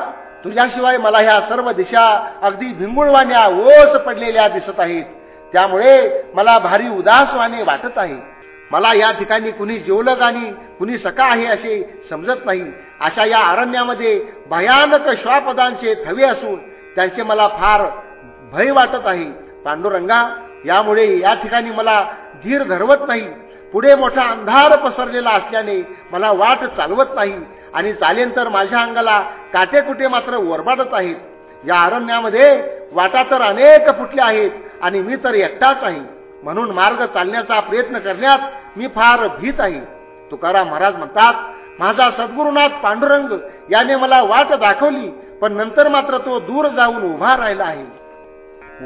तुझ्याशिवाय मला ह्या सर्व दिशा अगदी भिंगुळवाण्या ओस पडलेल्या दिसत आहेत. त्यामुळे मला भारी उदासवाने वाटत आहे. मला या ठिकाणी कुणी जेवलग आणि कुणी सका आहे असे समजत नाही. अशा या अरण्यामध्ये भयानक श्वापदांचे थवे असून त्यांचे मला फार भय वाटत आहे. पांडुरंगा यामुळे या ठिकाणी मला धीर धरवत नाही. पुढे मोठा अंधार पसरलेला असल्याने मला वाट चालवत नाही. आणि चालेल तर माझ्या अंगाला काटे कुठे मात्र ओरबाडत आहेत. या अरण्यामध्ये वाटा तर अनेक फुटल्या आहेत आणि मी तर एकटाच आहे. म्हणून मार्ग चालण्याचा प्रयत्न करण्यात मी फार भीत आहे. तुकाराम महाराज म्हणतात माझा सद्गुरुनाथ पांडुरंग याने मला वाट दाखवली पण नंतर मात्र तो दूर जाऊन उभा राहिला आहे.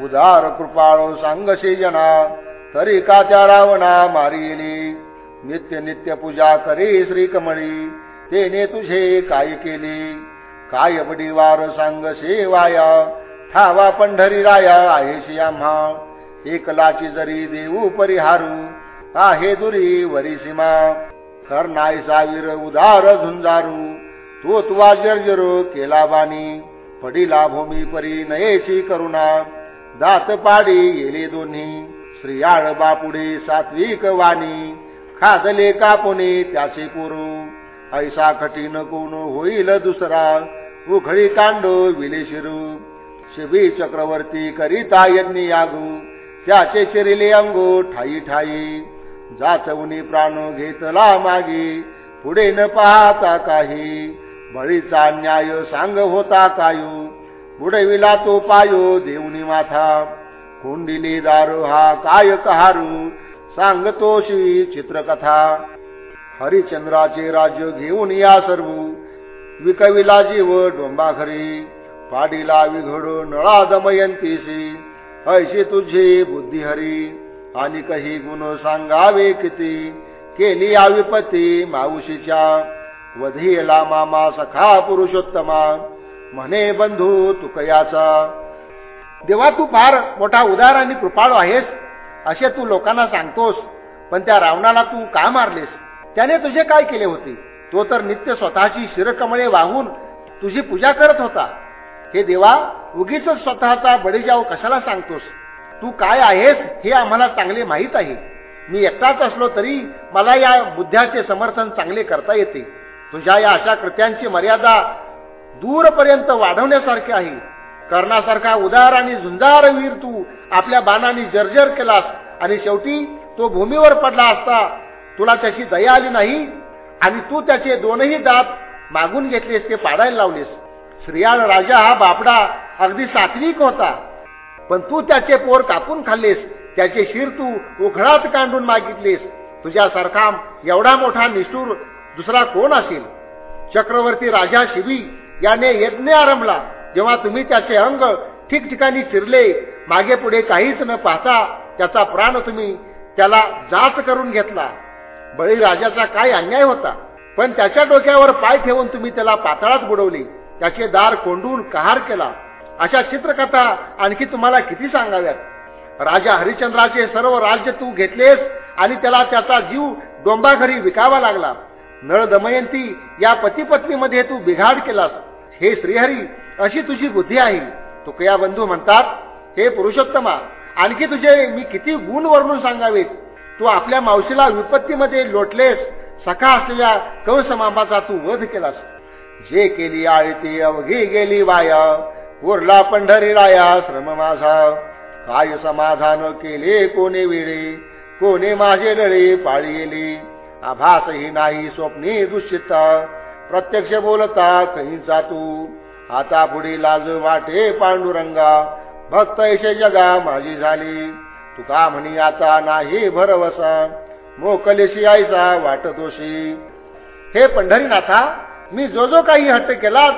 उदार कृपाळो सांगशी जना तरी का त्या रावणा मारिली? नित्य नित्य पूजा करी श्री कमळी तेने तुझे काय केले? काय बडी वार सांग वाया ठावा पंढरी राया आहे आम्हा. एकलाची जरी देऊ परिहारू आहे दुरी वरी सीमा. नाईसावीर सावीर उदार झुंजारू तो तुवा जर्जरो केला बाणी पडिला भूमी परी नयेची करुणा. दात पाडी येले दोन्ही श्रीयाळ बापुढे सात्विक वाणी. खादले कापुने त्याचे पुरू. ऐसा कठीण कोण होईल दुसरा उखळी कांडो विले शिरू. शिबी चक्रवर्ती करिता यज्ञ यागू त्याचे चिरिले अंगो ठाई ठाई. जाचवणी प्राण घेतला मागे. पुढे न पाहता काही. बळीचा न्याय सांग होता कायू. बुडविला तो पायो देवनी माथा. कोंडिली दारू हा काय कहारू? सांगतो शिवी चित्रकथा. हरिचंद्राचे राज्य घेऊन या सर्व. विकविला जीव डोंबाखरी पाडीला विघडो नळा दमयंतीसी ऐशी तुझी बुद्धी हरी. आणि काही गुण सांगावे किती? केली आविपती मावशीच्या. वधीला मामा सखा पुरुषोत्तमा. म्हणे बंधू तुकयाचा देवा तू फार मोठा उदार आणि कृपाळू आहेस. असे तू लोकांना सांगतोस. पण त्या रावणाला तू का मारलेस? त्याने तुझे काय केले होते? तो तर नित्य स्वतःची शिरकमळे वाहून तुझी पूजा करत होता. हे देवा उगीच स्वतःचा बळीजाव कशाला सांगतोस? तू काय आहेस हे आम्हाला चांगले माहीत आहे. मी एकटाच असलो तरी मला या बुद्ध्याचे समर्थन चांगले करता येते. तुझ्या या अशा कृत्यांची मर्यादा दूरपर्यंत वाढवण्यासारखी आहे. कर्णासारखा उदार आणि झुंजार वीर तू आपल्या बाणाने जर्जर केलास आणि शेवटी तो भूमीवर पडला असता तुला त्याची दया आली नाही आणि तू त्याचे दोनही दात मागून घेतलेस ते पाडायला लावलेस. श्रियाळ राजा हा बापडा अगदी सात्विक होता. पण तू त्याचे पोर कापून खाल्लेस त्याचे शिर तू उघडात कांडून मागितलेस. तुझ्यासारखा एवढा मोठा निष्ठूर दुसरा कोण असेल? चक्रवर्ती राजा शिवी याने यज्ञ आरंभला. जेव्हा तुम्ही त्याचे अंग ठिकठिकाणी चिरले मागे पुढे काहीच न पाहता त्याचा प्राण तुम्ही त्याला जाच करून घेतला. बळीराजाचा काय अन्याय होता? पण त्याच्या डोक्यावर पाय ठेवून तुम्ही त्याला पातळात बुडवले. त्याचे दार कोंडून कहार केला. अशा चित्रकथा आणखी तुम्हाला किती सांगाव्यात? राजा हरिश्चंद्राचे सर्व राज्य तू घेतलेस आणि त्याला त्याचा जीव डोंबाघरी विकावा लागला. नळ दमयंती या पती पत्नीमध्ये तू बिघाड केलास. हे श्रीहरी अशी तुझी बुद्धी आहे. तुकया बंधू म्हणतात हे पुरुषोत्तमा आणखी तुझे मी किती गुण वर्णून सांगावेत? तू आपल्या मावशीला विपत्तीमध्ये लोटलेस सखा असलेल्या कंसमांबाचा तू वध केलास. जे केली आळती अवघी गेली वाया. उरला पंढरी राया श्रम माझा. काय समाधान केले कोणी वेळे? कोणी माझे लळे पाळी गेली आभासही नाही स्वप्नी दुश्चिता प्रत्यक्ष बोलता कही जातू आता पुढे लाज वाटे पांडुरंगा. भक्त ऐशे जगा माझी झाली. तुका म्हणी आता नाही भरवसा. मोकलेशी आईचा वाट दोषी. हे पंढरीनाथा मी जो जो काही हट्ट केला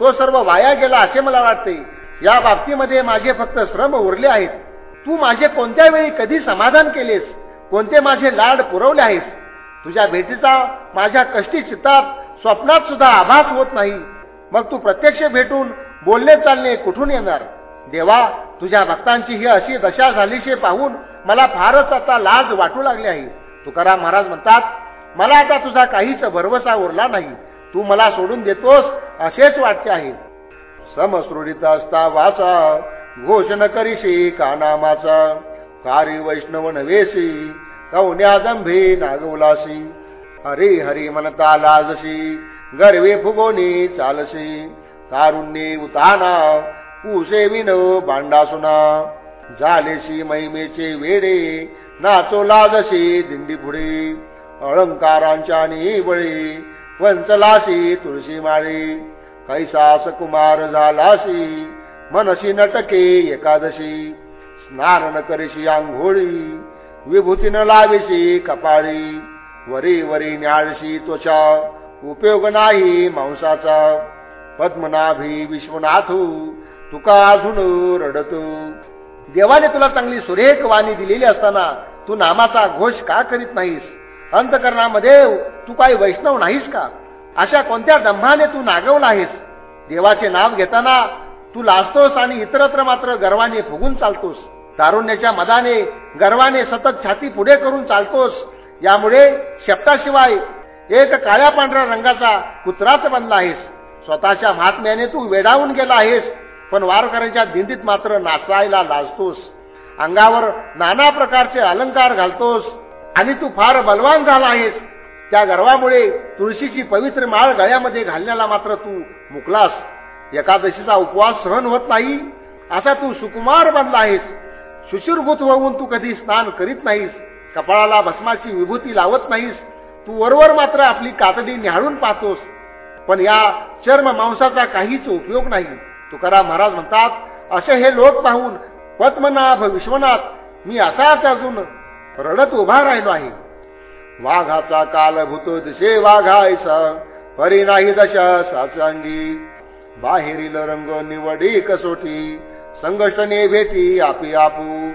तो सर्व वाया गेला असे मला वाटते. या बाबतीमध्ये माझे फक्त श्रम उरले आहेत. तू माझे कोणत्या वेळी कधी समाधान केलेस? कोणते माझे लाड पुरवले आहेस? तुझ्या भेटीचा माझ्या कष्टी चित्तात स्वप्नात सुद्धा आभास होत नाही. मग तू प्रत्यक्ष भेटून बोलणे चालणे कुठून येणार? देवा तुझ्या भक्तांची ही अशी दशा झालीशी पाहून मला फारच आता लाज वाटू लागली आहे. तुकाराम महाराज म्हणतात मला आता तुझा काहीच भरवसा उरला नाही. तू मला सोडून देतोस असेच वाटते आहे. समसृढित असता वाचा घोषण करीशी कानामाचा. कारी वैष्णव नवेशी कौन्यादंभी नागवलासी. हरी हरी म्हणता लाजशी गर्वे फुगोनी चालशी कारुण्ये उताना पुसे विन भांडासुना झालेशी महिमेचे वेडे नाचो लाजशी दिंडी पुढे अलंकारांच्या बळी वंचलासी तुळशी माळी. कैसास कुमार झालासी मनसी नटके एकादशी. स्नान न करीशी आंघोळी विभूतीन लाविशी कपाळी. वरी वरी न्याळशी त्वचा उपयोग नाही मांसाचा. पद्मनाभी विश्वनाथू तुका अजून रडतो. देवाने तुला चांगली सुरेख वाणी दिलेली असताना तू नामाचा घोष का करीत नाहीस? अंतकरणामध्ये तू काही वैष्णव नाहीस का? अशा कोणत्या दंभाने तू नागवला आहेस? देवाचे नाव घेताना तू लाजतोस आणि इतरत्र मात्र गर्वाने फुगून चालतोस. तारुण्याच्या मदाने गर्वाने सतत छाती पुढे करून चालतोस. यामुळे शब्दाशिवाय एक काळ्या पांढऱ्या रंगाचा कुत्राच बनला आहेस. स्वतःच्या महात्म्याने तू वेडावून गेला आहेस पण वारकऱ्यांच्या दिंडीत मात्र नाचायला लाजतोस. अंगावर नाना प्रकारचे अलंकार घालतोस. आणि तू फार बलवान झाला आहेस. त्या गर्वामुळे तुळशीची पवित्र माळ गळ्यामध्ये घालण्याला मात्र तू मुकलास. एकादशीचा उपवास सहन होत नाही. असा तू सुकुमार बनला आहेस. शुचिरभूत होऊन तू कधी स्नान करीत नाहीस. कपाळाला भस्माची विभूती लावत नाहीस. तू वरवर मात्र आपली कातडी निहाळून पाहतोस. पण या चर्म मांसाचा काहीच उपयोग नाही. तुकाराम महाराज म्हणतात असे हे लोक पाहून पद्मनाभ विश्वनाथ मी असाच अजून रडत उभा राहिलो आहे. वाघाचा काल भूतो दिसे वाघायचा परी नाही दशा साचांगी. बाहेरील रंग निवडी कसोटी संघटने भेटी आपी आपू.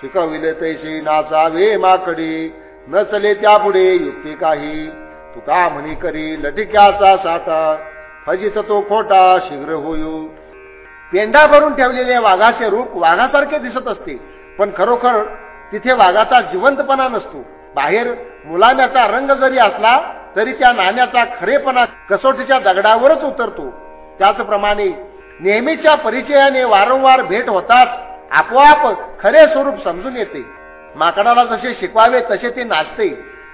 शिकविले तैशी नाचावे माकडी न चले त्यापुढे युक्ती काही. तुका म्हणी करी लटिक्याचा साठा फजित तो खोटा शीघ्र होयू. पेंडा भरून ठेवलेले वाघाचे रूप वाघासारखे दिसत असते पण खरोखर तिथे वाघाचा जिवंतपणा नसतो. बाहेर मुलाण्याचा रंग जरी असला तरी त्या नाण्याचा खरेपणा कसोटीच्या दगडावरच उतरतो. त्याचप्रमाणे नेहमीच्या परिचयाने वारंवार भेट होताच आपोआप खरे स्वरूप समजून येते. माकडाला जसे शिकवावे तसे ते नाचते.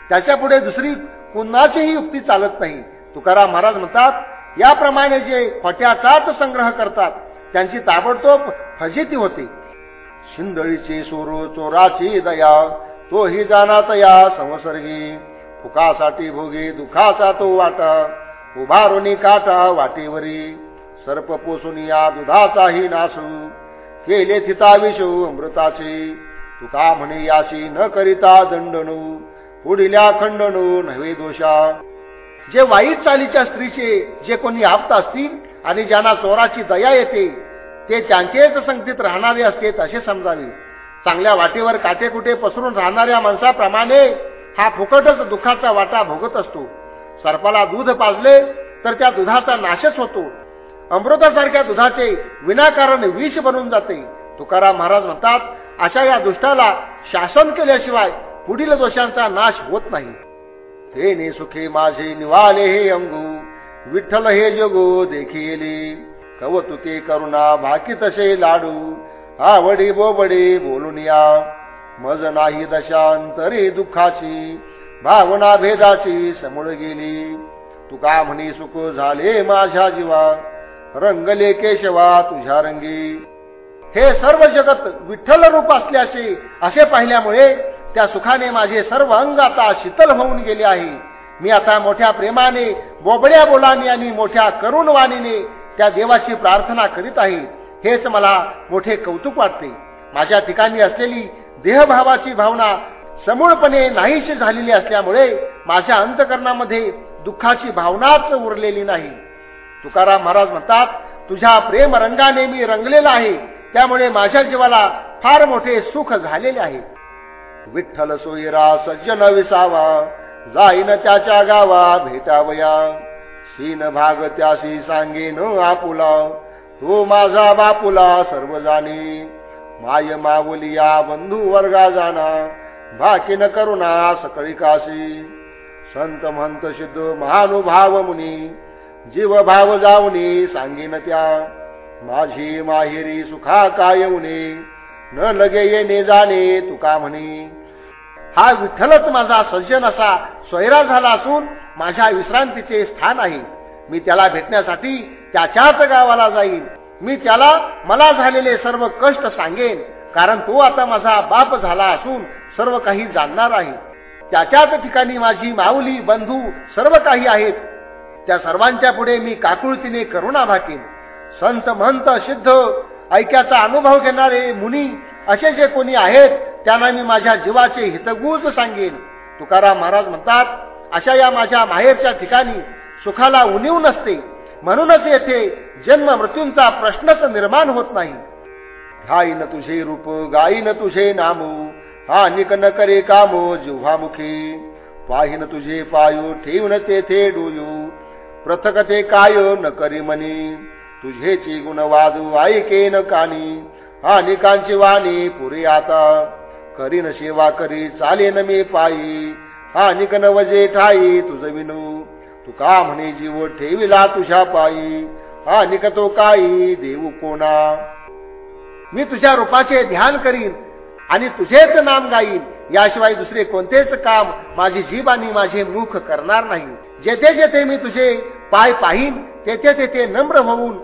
त्याच्या पुढे दुसरी कुणाचीही युक्ती चालत नाही. तुकाराम महाराज म्हणतात याप्रमाणे जे खोट्याचाच संग्रह करतात त्यांची ताबडतोब फजिती होते. शिंदळीची सोरो चोराची दया तोही जाणात या संसर्गी. फुकासाठी भोगी दुखाचा तो वाटा उभारुनी काटा वाटेवरी. सर्प पोसून या दुधाचाही नासू केले थिता विषू अमृताचे. तुका म्हणे याशी न करिता दंडणू पुढिल्या खंडणू नव्हे दोषा. जे वाईट चालीच्या स्त्रीचे जे कोणी आपत असतील आणि ज्यांना चोराची दया येते ते त्यांचेच संगतीत राहणारे असते असे समजावे. चांगल्या वाटेवर काटेकुटे पसरून राहणाऱ्या माणसाप्रमाणे हा फुकटच दुःखाचा वाटा भोगत असतो. सर्पाला दूध पाजले तर त्या दुधाचा नाशच होतो. अमृतासारख्या दुधाचे विनाकारण विष बनून जाते. तुकाराम महाराज म्हणतात अशा या दुष्टाला शासन केल्याशिवाय पुढील दोषांचा नाश होत नाही. ते सुखे माझे निवाले हे अंगू विठ्ठल हे जगो देखीले. कवतुके करुणा भाकी तसे लाडू. आवडी बोबडी बोलून या. मज नाही दशांतरी दुःखाची भावना भेदाची समोर गेली. तुका म्हणी सुख झाले माझ्या जीवा. रंगले केशवा तुझ्या रंगी. हे सर्व जगत विठ्ठल रूप असल्याचे असे पाहिल्यामुळे त्या सुखाने माझे सर्व अंग आता शीतल होऊन गेले आहे. मी आता मोठ्या प्रेमाने बोबड्या बोलाने आणि मोठ्या करुणवाणीने त्या देवाची प्रार्थना करीत आहे हेच मला मोठे कौतुक वाटते. माझ्या ठिकाणी असलेली देहभावाची भावना समूळपणे नाहीशी झालेली असल्यामुळे माझ्या अंतकरणामध्ये दुःखाची भावनाच उरलेली नाही. तुकाराम महाराज म्हणतात तुझ्या प्रेम रंगाने मी रंगलेला आहे त्यामुळे माझ्या जीवाला फार मोठे सुख झालेले आहे. विठ्ठल सोयरा सज्जन विसावा जाईन त्याच्या गावा भेटावया. हीन भाग त्याशी सांगेन आपुला. तो माझा बापुला सर्व जाणे माय मावलिया बंधू वर्गा जाना. भाकीन करुणा सकळी काशी. संत म्हणत सिद्ध महानुभाव मुनी. जीव भाव जाऊनी सांगेन त्या. माझी माहेरी सुखा काय न लगे येणे जाणे तुका म्हणे. हा विठ्ठलच माझा सज्जन असा. स्वैरा झाला असून माझ्या विश्रांतीचे स्थान आहे. मी त्याला भेटण्यासाठी त्याच्याच गावाला जाईन. मी त्याला मला झालेले सर्व कष्ट सांगेन. कारण तो आता माझा बाप झाला असून सर्व काही जाणणार आहे. त्याच्याच ठिकाणी माझी माऊली बंधू सर्व काही आहेत. त्या सर्वांच्या पुढे मी काकुळतीने करुणा भाकेन. संत महंत सिद्ध ऐक्याचा अनुभव घेणारे मुनी असे जे कोणी आहेत त्यांना मी माझ्या जीवाचे हितगुज सांगेन. तुकाराम महाराज म्हणतात अशा या माझ्या माहेरच्या ठिकाणी सुखाला उणीव नसते. म्हणूनच येथे जन्म मृत्यूंचा प्रश्नच निर्माण होत नाही. हाईन तुझे रूप गाईन तुझे नामो हा निक न करे कामो जिव्हामुखी. पाहिन तुझे पायो ठेवून तेथे डोयू. पृथक ते काय न करी मनी. तुझेची गुण वाजू न कानी. हा निकांची वाणी पुरे आता. करीन सेवा करी चालेन मी पायी. हा निक वजे ठाई तुझ विनू. तू का म्हणे जीव ठेविला तुझ्या पायी? हा निक तो काही देऊ कोणा? मी तुझ्या रूपाचे ध्यान करीन आणि तुझेच नाम गाईन. याशिवाय दुसरे कोणतेच काम माझी जीभ आणि माझे मुख करणार नाही. जेथे जेथे मी तुझे पाय पाहीन तेथे तेथे नम्र होऊन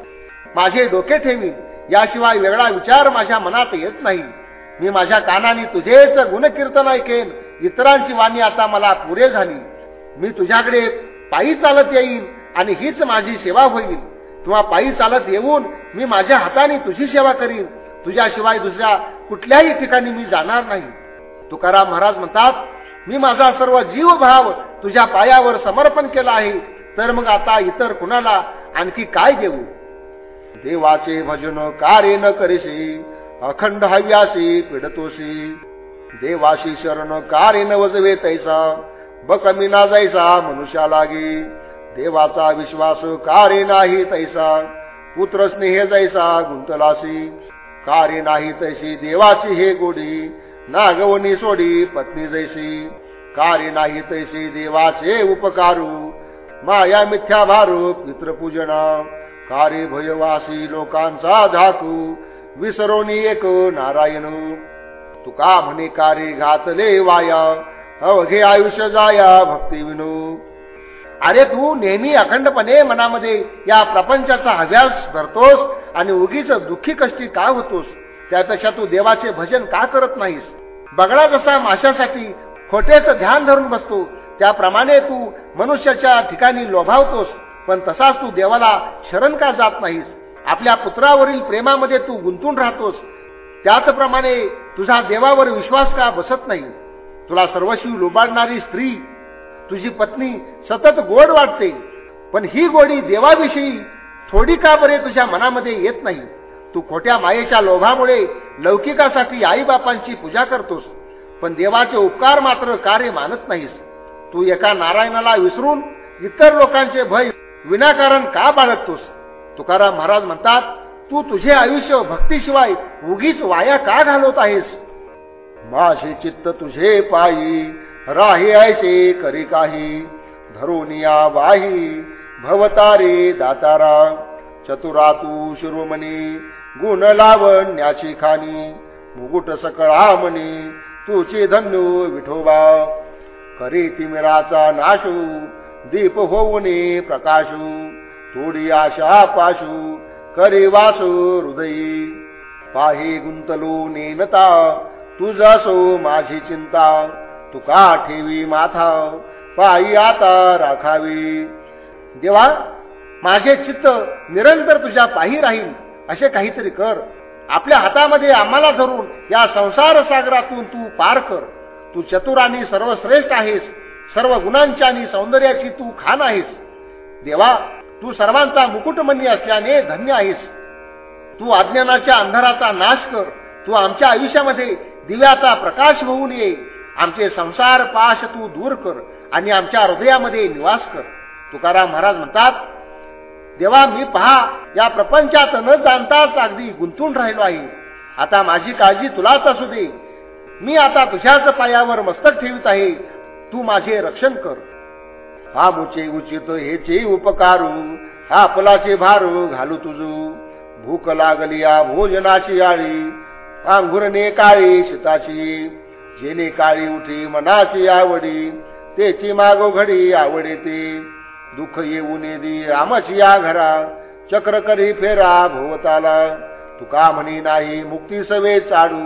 माझे डोके ठेवीन. याशिवाय वेगळा विचार माझ्या मनात येत नाही. मी माझ्या कानाने तुझेच गुणकीर्तन ऐकेन. इतरांची वाणी आता मला पुरे झाली. मी तुझ्याकडे पायी चालत येईन आणि हीच माझी सेवा होईल. किंवा पायी चालत येऊन मी माझ्या हाताने तुझी सेवा करीन. तुझ्याशिवाय दुसऱ्या कुठल्याही ठिकाणी मी जाणार नाही. तुकाराम महाराज म्हणतात मी माझा सर्व जीव भाव तुझ्या पायावर समर्पण केला आहे. तर मग आता इतर कुणाला आणखी काय देऊ? देवाचे भजन कार्य न करीशी. अखंड हव्यासी पिडतोसी देवाशी शरण कारी नवजवे तैसा बकमी ना जायचा मनुष्या लागी. देवाचा विश्वास कार्य नाही तैसा पुत्र स्नेह जैसा गुंतलासी. कारी नाही तैसी देवाची हे गोडी नागवणी सोडी पत्नी जैसी. कारी नाही तैसी देवाचे उपकारू माया मिथ्या भारू पितृपूजना. कारी भयवासी लोकांचा धाकू विसरोनी एक नारायण. तुका म्हणे कार्य घातले वाया अवघे आयुष्य जाया भक्ती विनू. अरे तू नेहमी अखंडपणे मनामध्ये या प्रपंचाचा हव्यास धरतोस आणि उगीच दुःखी कष्टी का होतोस? त्यापेक्षा तू देवाचे भजन का करत नाहीस? बगडा जसा माशासाठी खोटेच ध्यान धरून बसतो त्याप्रमाणे तू मनुष्याच्या ठिकाणी लोभावतोस पण तसाच तू देवाला शरण का जात नाहीस? आपल्या पुत्रावरील प्रेमामध्ये तू गुंतून राहतोस. त्याचप्रमाणे तुझा देवावर विश्वास का बसत नाही? तुला सर्वशिव लोबाडणारी स्त्री तुझी पत्नी सतत गोड वाटते. पण ही गोडी देवाविषयी थोडी का बरे तुझ्या मनामध्ये येत नाही? तू खोट्या मायेच्या लोभामुळे लौकिकासाठी आईबापांची पूजा करतोस. पण देवाचे उपकार मात्र कार्य मानत नाहीस. तू एका नारायणाला विसरून इतर लोकांचे भय विनाकारण का बाळगतोस? तुकाराम महाराज म्हणतात तू तुझे आयुष्य भक्तीशिवाय उगीच वाया का घालवत आहेस? माझे चित्त तुझे पायी राही ऐसे करी काही. धरोनिया वाही भवतारे दातारा. चतुरातू शिरोमणी गुण लावण्याची खानी. मुकुट सकळा म्हणी तुची धन्यू विठोबा. करी तिमिराचा नाशू दीप होऊने प्रकाशू. थोडी आशा पाशू करी वासो हृदयी. पाही गुंतलो नेनता तुझसो माझी चिंता. तुका ठेवी माथा पायी आता राखावी. देवा माझे चित्त निरंतर तुझ्या पायी राहील असे काहीतरी कर. आपल्या हातामध्ये आम्हाला धरून या संसार सागरातून तू पार कर. तू चतुर आणि सर्वश्रेष्ठ आहेस सर्व गुणांची आणि सौंदर्याची तू खान आहेस. देवा तू सर्वांचा मुकुटमनी असल्याने धन्य आहेस. तू अज्ञानाच्या अंधाराचा नाश कर. तू आमच्या आयुष्यामध्ये दिव्याचा प्रकाश होऊन ये. आमचे संसार पाश तू दूर कर आणि आमच्या हृदयामध्ये निवास कर. तुकाराम महाराज म्हणतात देवा मी पहा या प्रपंचात न जाणताच अगदी गुंतून राहिलो आहे. आता माझी काळजी तुलाच असू दे. मी आता तुझ्याच पायावर मस्तक ठेवित आहे. तू माझे रक्षण कर. हा मुचे उचित हेचे उपकारू हा आपलाचे भारू घालू तुझू. भूक लागली या भोजनाची आळी अंघुरने काळी शिताची. जेने काळी उठी मनाची आवडी तेची मागो घडी आवडे ते दुःख येऊन दी रामाची या घरा चक्र करी फेरा भोवताला. तुका म्हणी नाही मुक्ती सवे चाडू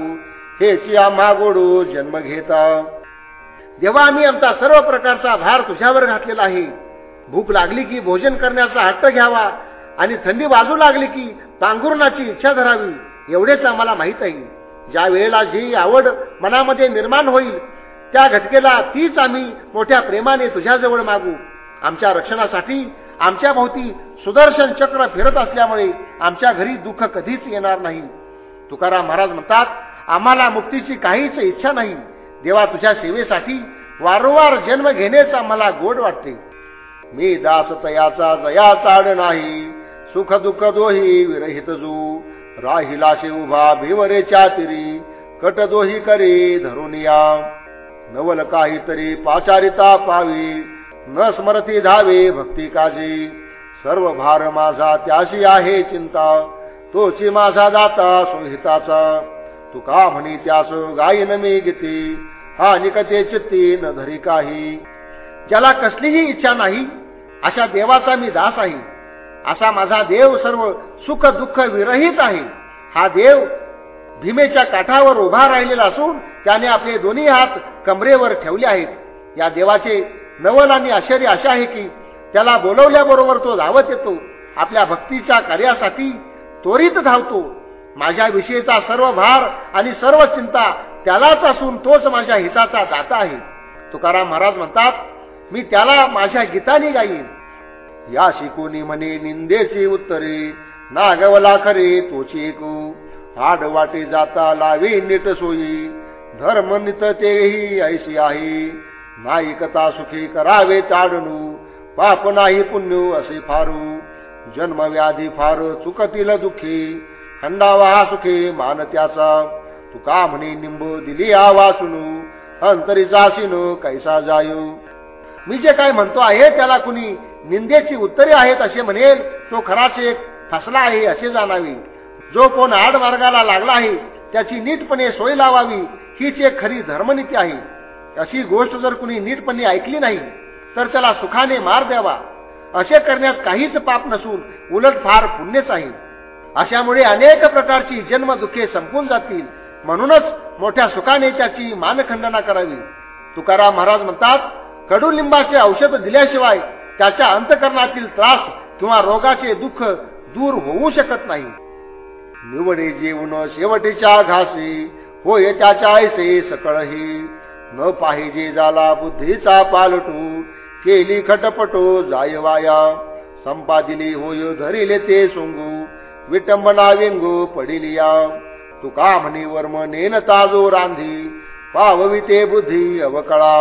हेची आम्हा गोडू जन्म घेता. जेव्हा आम्ही आमचा सर्व प्रकारचा भार तुझ्यावर घातलेला आहे भूक लागली की भोजन करण्याचा हट्ट घ्यावा आणि थंडी बाजू लागली की पांघुरणाची इच्छा धरावी एवढेच आम्हाला माहीत आहे. ज्या वेळेला जी आवड मनामध्ये निर्माण होईल त्या घटकेला तीच आम्ही मोठ्या प्रेमाने तुझ्याजवळ मागू. आमच्या रक्षणासाठी आमच्या भोवती सुदर्शन चक्र फिरत असल्यामुळे आमच्या घरी दुःख कधीच येणार नाही. तुकाराम महाराज म्हणतात आम्हाला मुक्तीची काहीच इच्छा नाही. देवा तुझ्या सेवेसाठी वारंवार जन्म घेण्याचा मला गोड वाटते. मी दास तयाचा जया चाड नाही सुख दुःख दोही विरहित जू. राहिलाशे उभा भीमरेच्या तिरी कट दोही करी धरून या. नवल काहीतरी पाचारिता पावी न स्मरती धावे भक्ती काजी. सर्व भार माझा त्याशी आहे चिंता तोची माझा दाता सोहिताचा. तुका म्हणी त्यास गायन मी गीती हा अनिकतेचे तीन न धरी काही. ज्याला कसलीही इच्छा नाही अशा देवाचा मी दास आहे. असा माझा देव सर्व सुख दुःख विरहित आहे. हा देव भीमेच्या काठावर उभा राहिलेला असून त्याने आपले दोन्ही हात कमरेवर ठेवले आहेत. या देवाचे नवल आणि आश्चर्य असे आहे की त्याला बोलवल्याबरोबर तो धावत येतो. आपल्या भक्तीच्या कार्यासाठी त्वरित धावतो. माझ्या विषयीचा सर्व भार आणि सर्व चिंता त्यालाच असून तोच माझ्या हिताचा दाता आहे. तुकाराम महाराज म्हणतात मी त्याला माझ्या गीताने गाईन. या शिकोनी म्हणे निंदेची उत्तरे नागवला खरे तोची एकू हाड वाटे जाता लावी नीट सोयी. धर्म नित तेही ऐशी आहे. नाईकता सुखी करावे चाडणू पाप नाही पुण्य असे फारू. जन्मव्याधी फार चुकतील दुःखी. खंडावा सुखी मान त्याचा. तुका म्हणे निंबू दिली आवासुनू अंतरी जासिनो कैसा जायू? मी जे काय म्हणतो आहे त्याला कुणी निंदेची उत्तरे आहेत असे म्हणेल तो खराच एक फसला आहे असे जाणावे. जो कोण आड मार्गाला लागला आहे त्याची नीटपणे सोय लावावी हीच एक खरी धर्मनीती आहे. अशी गोष्ट जर कुणी नीटपणे ऐकली नाही तर त्याला सुखाने मार द्यावा. असे करण्यात काहीच पाप नसून उलट फार पुण्यच आहे. अशामुळे अनेक प्रकारची जन्मदुखे संपून जातील. म्हणूनच मोठ्या सुखाने त्याची मानखंडना करावी. तुकाराम महाराज म्हणतात कडुलिंबाचे औषध दिल्याशिवाय त्याच्या अंतकरणातील त्रास किंवा रोगाचे दुःख दूर होऊ शकत नाही. निवडे जेवण शेवटीच्या घासी होय त्याच्या ऐसे सकळही. न पाहिजे झाला बुद्धीचा पालटू केली खटपटो जाय वाया संपादिली होय धरिले ते सोंगू विटंबना वेंगू पडिलिया. तुका म्हणी वर्म नेन ताजो रांधी पावविते बुद्धी अवकळा.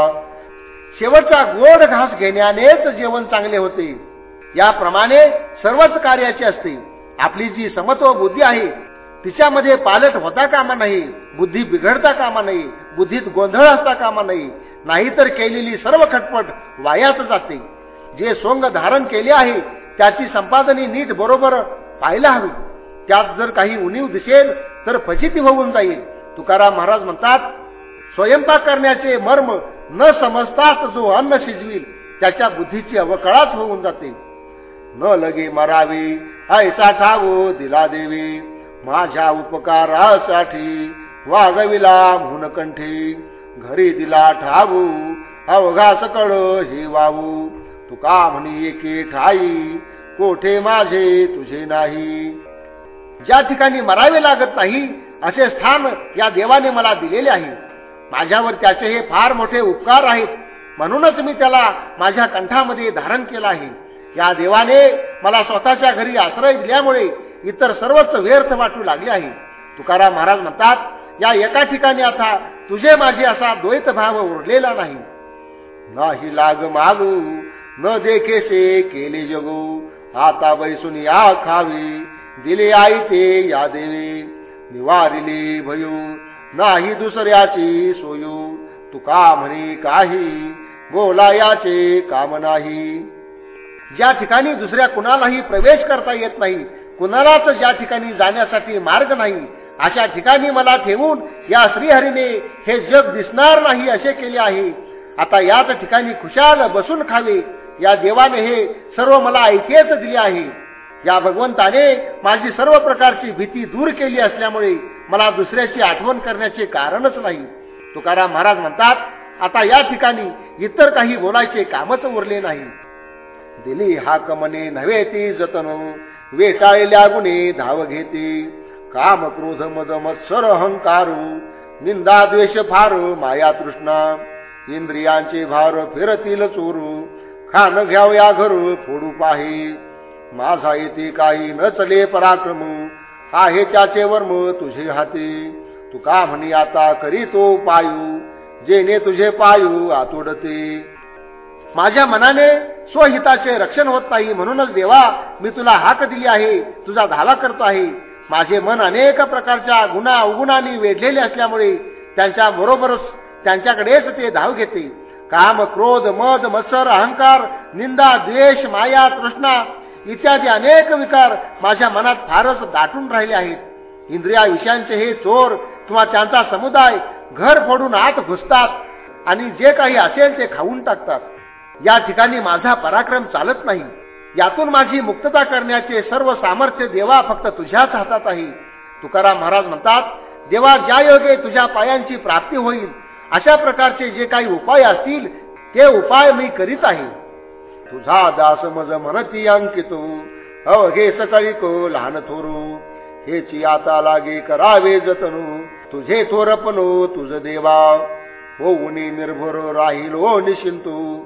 शेवटचा गोड घास घेण्यानेच जेवण चांगले होते. याप्रमाणे सर्वच कार्याचे असते. आपली जी समत्व बुद्धी आहे तिच्यामध्ये पालट होता कामा नाही बुद्धी बिघडता कामा नाही बुद्धीत गोंधळ असता कामा नाही नाहीतर केलेली सर्व खटपट वायाच जाते. जे सोंग धारण केले आहे त्याची संपादनी नीट बरोबर पाहायला हवी. त्यात जर काही उणीव दिसेल तर फजिती होऊन जाईल. तुकाराम महाराज म्हणतात स्वयंपाक करण्याचे मर्म न समजताच जो अन्न शिजवी त्याच्या बुद्धीची अवकळाच होऊन जाते. न लगे मरावी ऐसा ठावो दिला देवी. माझ्या उपकारासाठी वागविला कंठी घरी दिला ठावू अवघा सकळ हे वावू. तुका म्हणी एके ठाई कोठे माझे तुझे नाही. ज्या ठिकाणी मरावे लागत नाही असे स्थान या देवाने मला दिलेले आहे. माझ्यावर त्याचे हे फार मोठे उपकार आहेत. म्हणूनच मी त्याला माझ्या कंठामध्ये धारण केला आहे. या देवाने मला स्वतःच्या घरी आश्रय दिल्यामुळे इतर सर्वच व्यर्थ वाटू लागले आहे. तुकाराम महाराज म्हणतात या एका ठिकाणी आता तुझे माझे असा द्वैत भाव उरलेला नाही. नाही लाग मागू न देखेसे केले जगू आता बैसून या खावी दिले आई ते या देवी निवारिले भयू नाही दुसऱ्याची सोयू. तुका म्हणे काही बोलायाचे काम नाही. ज्या ठिकाणी दुसऱ्या कुणालाही प्रवेश करता येत नाही कुणालाच ज्या ठिकाणी जाण्यासाठी मार्ग नाही अशा ठिकाणी मला ठेवून या श्रीहरीने हे जग दिसणार नाही असे केले आहे. आता याच ठिकाणी खुशाल बसून खावे या देवाने हे सर्व मला ऐकेच दिले आहे. या भगवंताने माझी सर्व प्रकारची भीती दूर केली असल्यामुळे मला दुसऱ्याची आठवण करण्याचे कारणच नाही. तुकाराम महाराज म्हणतात आता या ठिकाणी इतर काही बोलायचे कामच उरले नाही. दिली हाक कमने नव्हे ती जतन वेटाळलेल्या गुणे धाव घेते. काम क्रोध मद मत्सर अहंकारू निंदा द्वेष फार माया तृष्णा. इंद्रियांचे भार फिरतील चोरू खान घ्यावया घर फोडू पाही. माझा येते काही न चले पराक्रम. आहे त्याचे वर्म तुझे हाती. तू का म्हणी आता करी तो पायू जेने तुझे पायू आतोडते माझ्या मनाने स्वहिताचे रक्षण होत नाही म्हणूनच देवा मी तुला हाक दिली आहे तुझा धावा करतो आहे. माझे मन अनेक प्रकारच्या गुणा अवगुणांनी वेढलेले असल्यामुळे त्यांच्या बरोबरच त्यांच्याकडेच ते धाव घेते. काम क्रोध मद मत्सर अहंकार निंदा द्वेष माया तृष्णा इत्यादी अनेक विकार माझ्या मनात फारच दाटून राहिले आहेत. इंद्रिया विषयांचे हे चोर किंवा त्यांचा समुदाय घर फोडून आत घुसतात आणि जे काही असेल ते खाऊन टाकतात. या ठिकाणी माझा पराक्रम चालत नाही. यातून माझी मुक्तता करण्याचे सर्व सामर्थ्य देवा फक्त तुझ्याच हातात आहे. तुकाराम महाराज म्हणतात देवा ज्या योगे तुझ्या पायांची प्राप्ती होईल अशा प्रकारचे जे काही उपाय असतील ते उपाय मी करीत आहे. तुझा दास मज म्हणती अंकितो. हो, अवघे सकाळी को लहान थोरू. हेची आता लागे करावे जतनू. तुझे थोरपनो तुझ देवा. होऊन निर्भर राहिलो निशिंतू.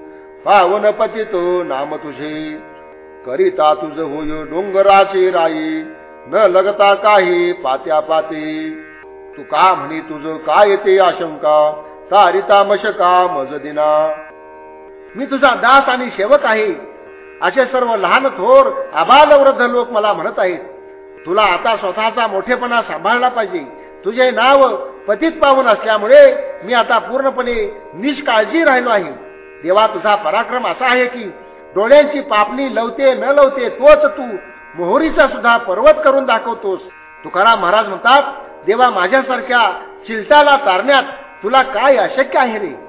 पावन पतितो नाम तुझे. करिता तुझ होय डोंगराचे राई. न लगता काही पात्या पाती. तू का म्हणी तुझ काय ते आशंका. तारिता मशका मज दिना. मी तुझा दास आणि सेवक आहे. असे सर्व लहान थोर आबाल वृद्ध लोक मला म्हणत आहेत. तुला आता स्वतःचा मोठेपणा सांभाळला पाहिजे. तुझे नाव पतित पावन असल्यामुळे मी आता पूर्णपणे निष्काळजी राहिलो आहे. देवा तुझा पराक्रम असा आहे की डोळ्यांची पापणी लवते न लवते तोच तू मोहरीचा सुद्धा पर्वत करून दाखवतोस. तुकाराम महाराज म्हणतात देवा माझ्यासारख्या चिलटाला तारण्यात तुला काय अशक्य आहे रे?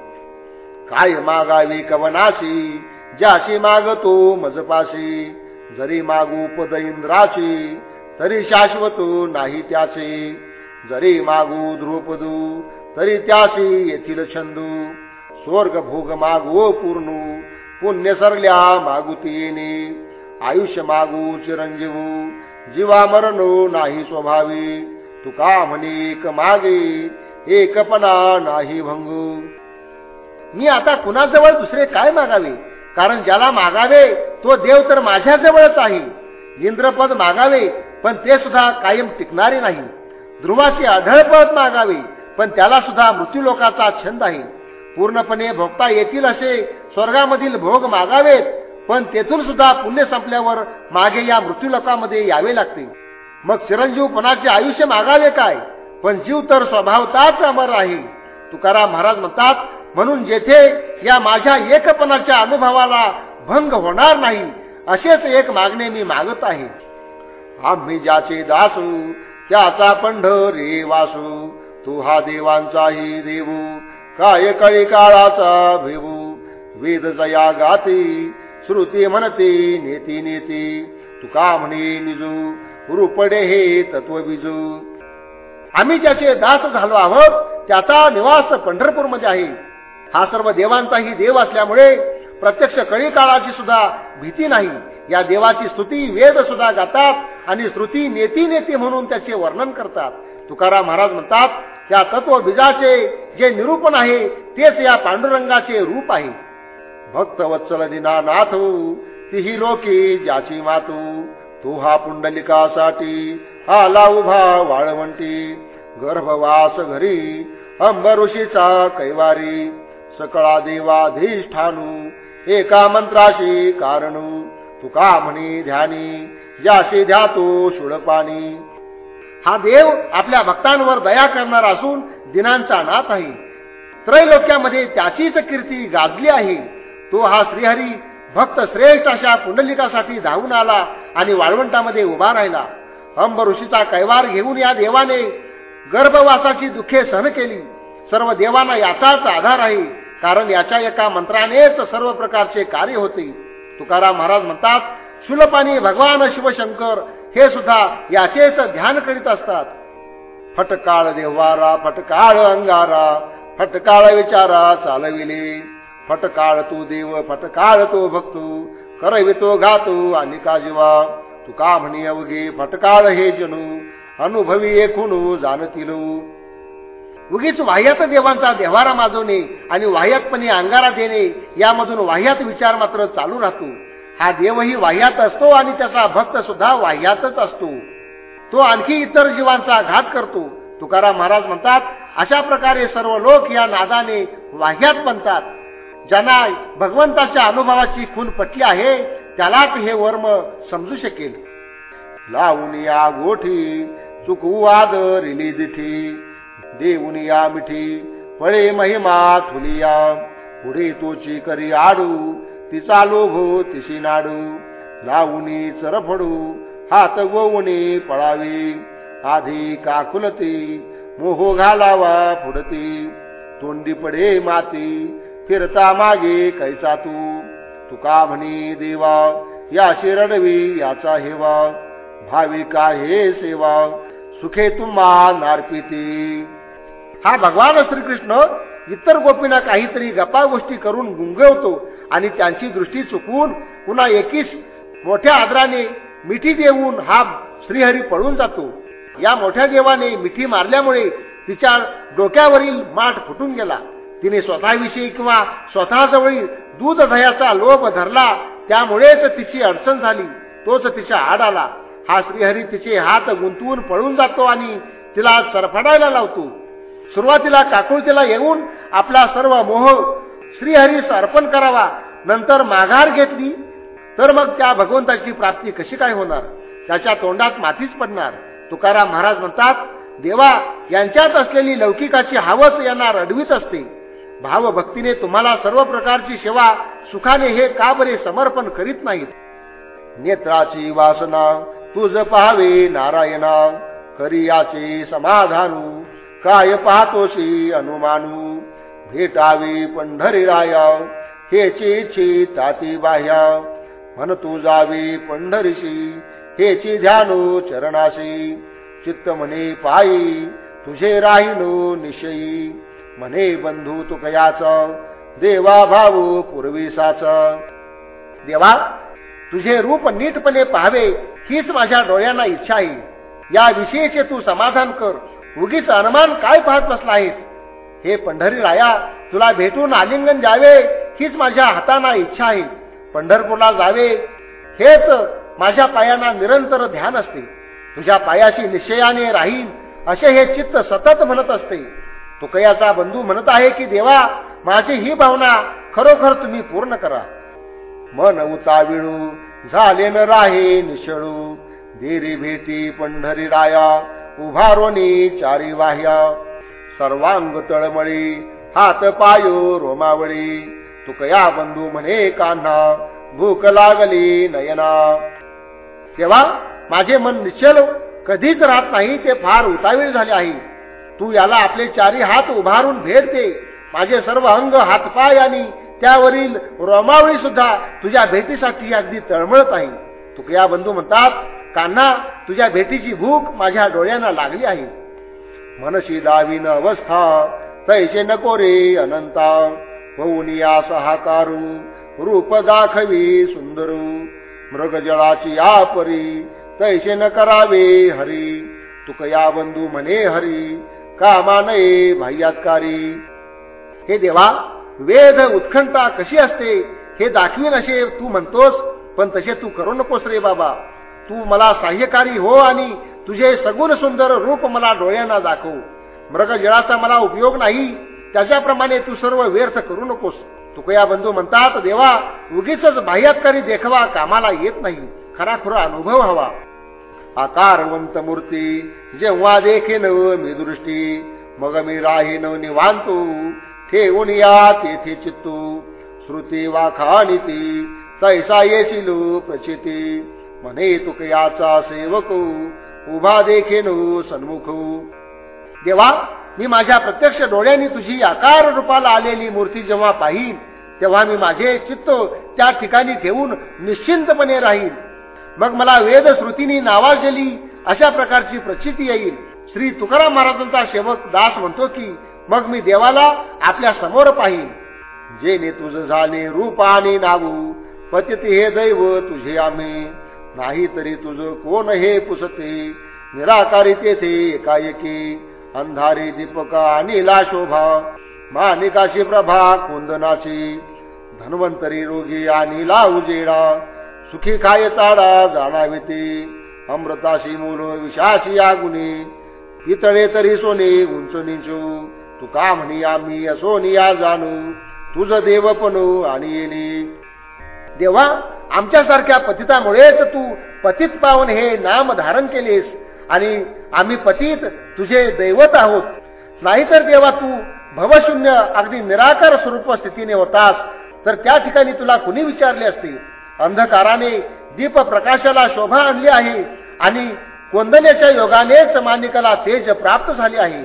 काय मागावी कवनाशी? ज्याशी मागतो मजपाशी. जरी मागू पद इंद्राची तरी शाश्वत नाही त्याचे जरी मागू द्रुपदू तरी त्याशी येथील छंदू. स्वर्ग भोग मागू पूर्ण पुण्य सरल्या मागुती येणे आयुष्य मागू चिरंजीवू जीवा मरणो नाही स्वभावी. तुका म्हणे एक मागे एकपणा नाही भंगू. मी आता कुणाजवळ दुसरे काय मागावे? कारण ज्याला मागावे तो देव तर माझ्याजवळच आहे. इंद्रपद मागावे पण ते सुद्धा कायम टिकणारे नाही. ध्रुवाचे आढळपद मागावे पण त्याला सुद्धा मृत्यूलोकाचा छंद आहे. पूर्णपणे भोगता येतील असे स्वर्गामधील भोग मागावेत पण तेथून सुद्धा पुण्य संपल्यावर मागे या मृत्यूलोकामध्ये यावे लागते. मग चिरंजीवपणाचे आयुष्य मागावे काय? पण जीव तर स्वभावताच अमर आहे. तुकाराम महाराज म्हणतात म्हणून जेथे या माझ्या एकपणाच्या अनुभवाला भंग होणार नाही असेच एक मागणे मी मागत आहे. आम्ही ज्याचे दासू त्याचा पंढरे वासू तू हा देवांचाही देवू काय कळी काळाचा भेवू. वेद जया गाती श्रुती म्हणते नेती नेती तुका म्हणे निजू रुपडे हे तत्व बिजू. आम्ही ज्याचे दास झालो आहोत त्याचा निवास पंढरपूरमध्ये आहे. हा सर्व देवांचाही देव असल्यामुळे प्रत्यक्ष कळी काळाची सुद्धा भीती नाही. या देवाची स्तुती वेद सुद्धा गातात आणि श्रुती नेती नेती म्हणून त्याचे वर्णन करतात. तुकाराम महाराज म्हणतात त्या तत्व बीजाचे जे निरूपण आहे तेच या पांडुरंगाचे रूप आहे. भक्त वत्सल दिनानाथ तिही लोके ज्याची मातू तू हा पुंडलिकासाठी आला उभा वाळवंटी गर्भवास घरी अंबऋषीचा कैवारी सकळा देवाधिष्ठानू एका मंत्राशी कारणू। तुका म्हणी ध्यानी? ज्याशी ध्यातो शुळपाणी हा देव आपल्या भक्तांवर दया करणार असून दिनांचा नाथ आहे। त्रैलोक्यामध्ये त्याचीच कीर्ती गाजली आहे। तो हा श्रीहरी भक्त श्रेष्ठ अशा पुंडलिकासाठी धावून आला आणि वाळवंटामध्ये उभा राहिला। अंब ऋषीचा कैवार घेऊन या देवाने गर्भवासाची दुःखे सहन केली। सर्व देवांना याचाच आधार आहे। कारण याच्या एका मंत्रानेच सर्व प्रकारचे कार्य होते. तुकाराम महाराज म्हणतात शुलपानी भगवान शिवशंकर हे सुद्धा याचेच ध्यान करीत असतात. फटकाळ देवारा फटकाळ अंगारा फटकाळ विचारा चालविले. फटकाळ तू देव फटकाळ तो भक्तू करवितो घातो आणि का जीवा. तुका म्हणी अवघे फटकाळ हे जणू अनुभवी एकूण जाणतील. उगीच वाह्यात देवांचा देवारा माजवणे आणि वाह्यातपणे अंगारा देणे यामधून वाह्यात विचार मात्र चालू राहतो. हा देवही वाह्यात असतो आणि त्याचा भक्त सुद्धा वाह्यातच असतो. तो आणखी इतर जीवांचा घात करतो. तुकाराम महाराज म्हणतात अशा प्रकारे सर्व लोक या नादाने वाह्यात बनतात. ज्यांना भगवंताच्या अनुभवाची खून पटली आहे त्यालाच हे वर्म समजू शकेल. लावून या गोठी चुकू आदरिली दिठी देऊन या मिठी. फळे महिमा थुलिया पुढे तोची करी आडू तिचा लोभ तिशी नाडू. लावणी चरफडू हात गोवणी पळावी. आधी काकुलती मोह घालावा फुडती तोंडी पडे माती फिरता मागे कैसा तू? तुका म्हणी देवा या रडवी याचा हेवा. भाविका हे सेवा सुखे तुम्हा नारपिती. हा भगवान श्रीकृष्ण इतर गोपींना काहीतरी गपा गोष्टी करून गुंगवतो आणि त्यांची दृष्टी चुकवून पुन्हा एकीच मोठ्या आदराने मिठी देऊन हा श्रीहरी पळून जातो. या मोठ्या देवाने मिठी मारल्यामुळे तिच्या डोक्यावरील माठ फुटून गेला. तिने स्वतःविषयी किंवा स्वतःजवळील दूध दह्याचा लोभ धरला त्यामुळेच तिची अडचण झाली. तोच तिच्या आड आला. हा श्रीहरी तिचे हात गुंतवून पळून जातो आणि तिला सरफडायला लावतो. सुरुवातीला काकुळतीला येऊन आपला सर्व मोह श्रीहरीस अर्पण करावा नंतर माघार घेतली तर मग त्या भगवंताची प्राप्ती कशी काय होणार? त्याच्या तोंडात मातीच पडणार. तुकाराम महाराज म्हणतात देवा यांच्यात असलेली लौकिकाची हावस यांना रडवीत असते. भावभक्तीने तुम्हाला सर्व प्रकारची सेवा सुखाने हे का बरे समर्पण करीत नाहीत? नेत्राची वासना तुझ पाहावे नारायणा करियाचे समाधानू. काय पाहतोशी अनुमानू भेटावी पंढरी राया हेची इच्छी ताती बाह्या. म्हण तू जावी पंढरीशी. हेची ध्यानो चरणाशी. चित्त म्हणे पायी तुझे राहिनो निशयी. म्हणे बंधू तुकयाच देवा भाऊ पूर्वीसाच. देवा तुझे रूप नीटपणे पाहावे हीच माझ्या डोळ्यांना इच्छा आहे. या विषयीचे तू समाधान कर. उगीच अनुमान काय पाहत बसला आहेस हे पंढरी राया तुला भेटून आलिंगन जावे हीच माझ्या हाताना इच्छा आहे. पंढरपूरला जावे हेच माझ्या पायांना निरंतर ध्यान असते. तुझ्या पायाशी निश्चयाने राहील असे हे चित्त सतत म्हणत असते. तुकयाचा बंधू म्हणत आहे की देवा माझी ही भावना खरोखर तुम्ही पूर्ण करा. मन उताविळू झाले न राहे निशळू देरी भेटी पंढरी राया. उभारोनी चारी वाह्या सर्वांग तळमळी हात पायो रोमावळी. तुकया बंधू म्हणे कान्हा भूक लागली नयना. तेव्हा माझे मन निश्चल कधीच राहत नाही ते फार उतावीळ झाले आहे. तू याला आपले चारी हात उभारून भेट दे माझे सर्व अंग हातपाय आणि त्यावरील रोमावळी सुद्धा तुझ्या भेटीसाठी अगदी तळमळत आहे. तुकया बंधू म्हणतात कान्हा तुझ्या भेटीची भूक माझ्या डोळ्यांना लागली आहे. मनशी दावीन अवस्था तैसे नको रे अनंता. होऊन या सहाकारू रूप दाखवी सुंदरू. मृगजळाची आपरी तैसे न करावे हरी. तुकया बंधू म्हणे हरी कामा नये भाह्यातकारी हे देवा वेद उत्खंठा कशी असते हे दाखवीन असे तू म्हणतोस पण तसे तू करू नकोस रे बाबा. तू मला साह्यकारी हो आणि तुझे सगुण सुंदर रूप मला डोळ्यांना दाखव. मृगजळाचा मला उपयोग नाही. त्याच्याप्रमाणे तू सर्व व्यर्थ करू नकोस. तुकया बंधू म्हणतात देवा उगीच बाह्यातकारी देखवा कामाला येत नाही. खरा खुरा अनुभव हवा. आकारवंत मूर्ती जेव्हा देखेन मी दृष्टी मग मी राहीन निवांतो. ठेवून या तेथे चित्तू. श्रुती वाखानिती तैसा येशील प्रचिती. म्हणे तुकयाचा सेवक उभा देखील हो सन्मुख. देवा मी माझ्या प्रत्यक्ष डोळ्यांनी तुझी आकार रूपाला आलेली मूर्ती जेव्हा पाहिन तेव्हा मी माझे चित्त त्या ठिकाणी ठेवून निश्चिंतपणे राहील मग मला वेद श्रुतीनी नावाजली अशा प्रकारची प्रचिती येईल. श्री तुकाराम महाराजांचा शेवक दास म्हणतो की मग मी देवाला आपल्यासमोर पाहिन. जेने तुझ झाले रूप आणि नावू पतिती हे दैव तुझे आम्ही. नाही तरी तुझ कोण हे पुसते? निराकारी तेथे एकाएकी. अंधारी दीपक अनिला शोभा. मानिकाशी प्रभा कुंदनाची. धन्वंतरी रोगी अनिला उजेडा. सुखी खाय ताडा जाणाविती अमृताशी मूल विषाशी आगुनी. इतळे तरी सोने उंच निंचू तू का म्हणी आम्ही असोनिया जाणू. तुझ देवपणू आणि येणे. देवा आमच्यासारख्या पतितामुळेच तू पतित पावन हे नाम धारण केलेस. आणि आम्ही पतित तुझे दैवत आहोत. नाहीतर देवा तू भवशून्य अगदी निराकार स्वरूप स्थितीने होतास. तर त्या ठिकाणी तुला कुणी विचारले असते? अंधकाराने दीप प्रकाशाला शोभा आणली आहे आणि कोंदण्याच्या योगानेच मानिकाला तेज प्राप्त झाले आहे.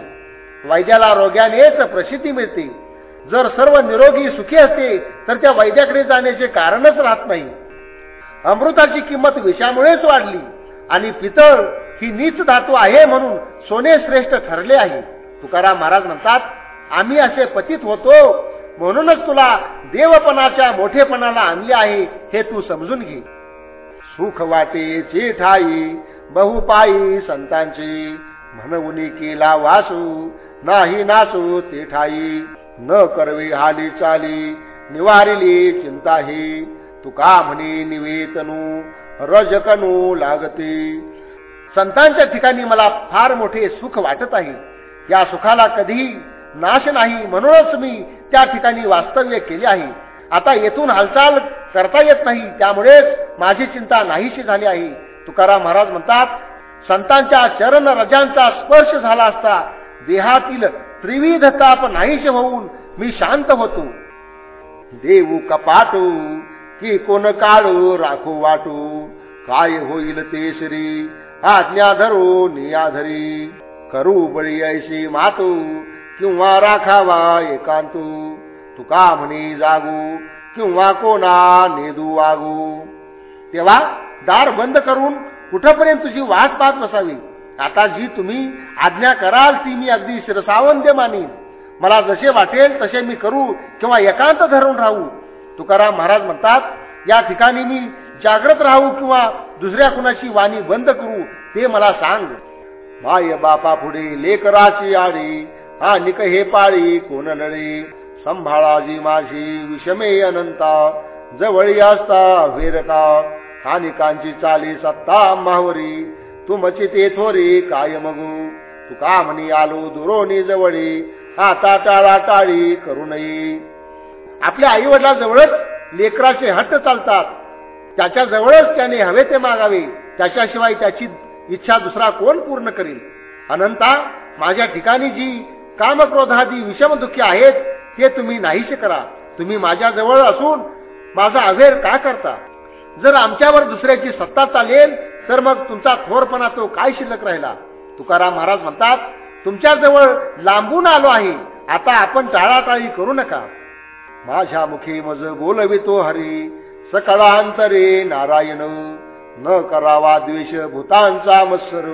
वैद्याला रोग्यानेच प्रसिद्धी मिळते. जर सर्व निरोगी सुखी असते तर त्या वैद्याकडे जाण्याचे कारणच राहत नाही. अमृताची किंमत विषामुळेच वाढली. आणि पितळ ही नीच धातू आहे म्हणून सोने श्रेष्ठ ठरले आहे. तुकाराम महाराज म्हणतात आम्ही असे पतित होतो म्हणूनच तुला देवपणाच्या मोठेपणाला आणले आहे हे तू समजून घे. सुख वाटे चेठाई बहुपाई संतांची म्हणून केला वासू नाही नासू ते ठाई न करवी हाली चाली निवारिली चिंता ही. तुका म्हणे निवेतनू रजकनू लागते. संतांच्या ठिकाणी मला फार मोठे सुख वाटत आहे. या सुखाला कधी नाश नाही म्हणूनच मी त्या ठिकाणी वास्तव्य केले आहे. आता येथून हालचाल करता येत नाही त्यामुळेच माझी चिंता नाहीशी झाली आहे. तुकाराम महाराज म्हणतात संतांच्या चरण रजांचा स्पर्श झाला असता देहातील त्रिविध ताप होऊन मी शांत होतो. देऊ कपाटू की कोण काळू राखू वाटू. काय होईल ते श्री? आज्ञा धरू नियाधरी करू बळी ऐशी मातू किंवा राखावा एकांतू. तुका म्हणी जागू किंवा कोणा नेदू वागू. तेव्हा दार बंद करून कुठपर्यंत तुझी वाट पाहत बसावी. आता जी तुम्ही आज्ञा कराल ती मी अगदी शिरसावंत मानीन. मला जसे वाटेल तसे मी करू किंवा एकांत धरून राहू. तुकाराम महाराज म्हणतात या ठिकाणी मी जागृत राहू किंवा दुसऱ्या कुणाची वाणी बंद करू ते मला सांग. माय बापा पुढे लेकराची आडी हा निक हे पाळी कोण नळे? संभाळाजी माझी विषमे अनंता जवळी असता वेरका हानिकांची चाली सत्ता मावरी तुमची ते थोरी काय मगू? तू का म्हणी आलो दुरोनी जवळी आता टाळा टाळी करू नये. आपल्या आईवडिलाजवळच लेकराचे हट्ट चालतात. त्याच्या जवळच त्याने हवे ते मागावे. त्याच्याशिवाय त्याची इच्छा दुसरा कोण पूर्ण करेल? अनंता माझ्या ठिकाणी जी कामक्रोधादी विषम दुःखी आहेत ते तुम्ही नाहीसे करा. तुम्ही माझ्याजवळ असून माझा अवेर का करता? जर आमच्यावर दुसऱ्याची सत्ता चालेल तर मग तुमचा थोरपणा तो काय शिल्लक राहिला? तुकाराम महाराज म्हणतात तुमच्या जवळ लांबून आलो आहे. आता आपण टाळाटाळी करू नका. माझ्या मुखी मज बोलवितो हरी. सकळांतरे नारायण न करावा द्वेष भूतांचा मत्सर.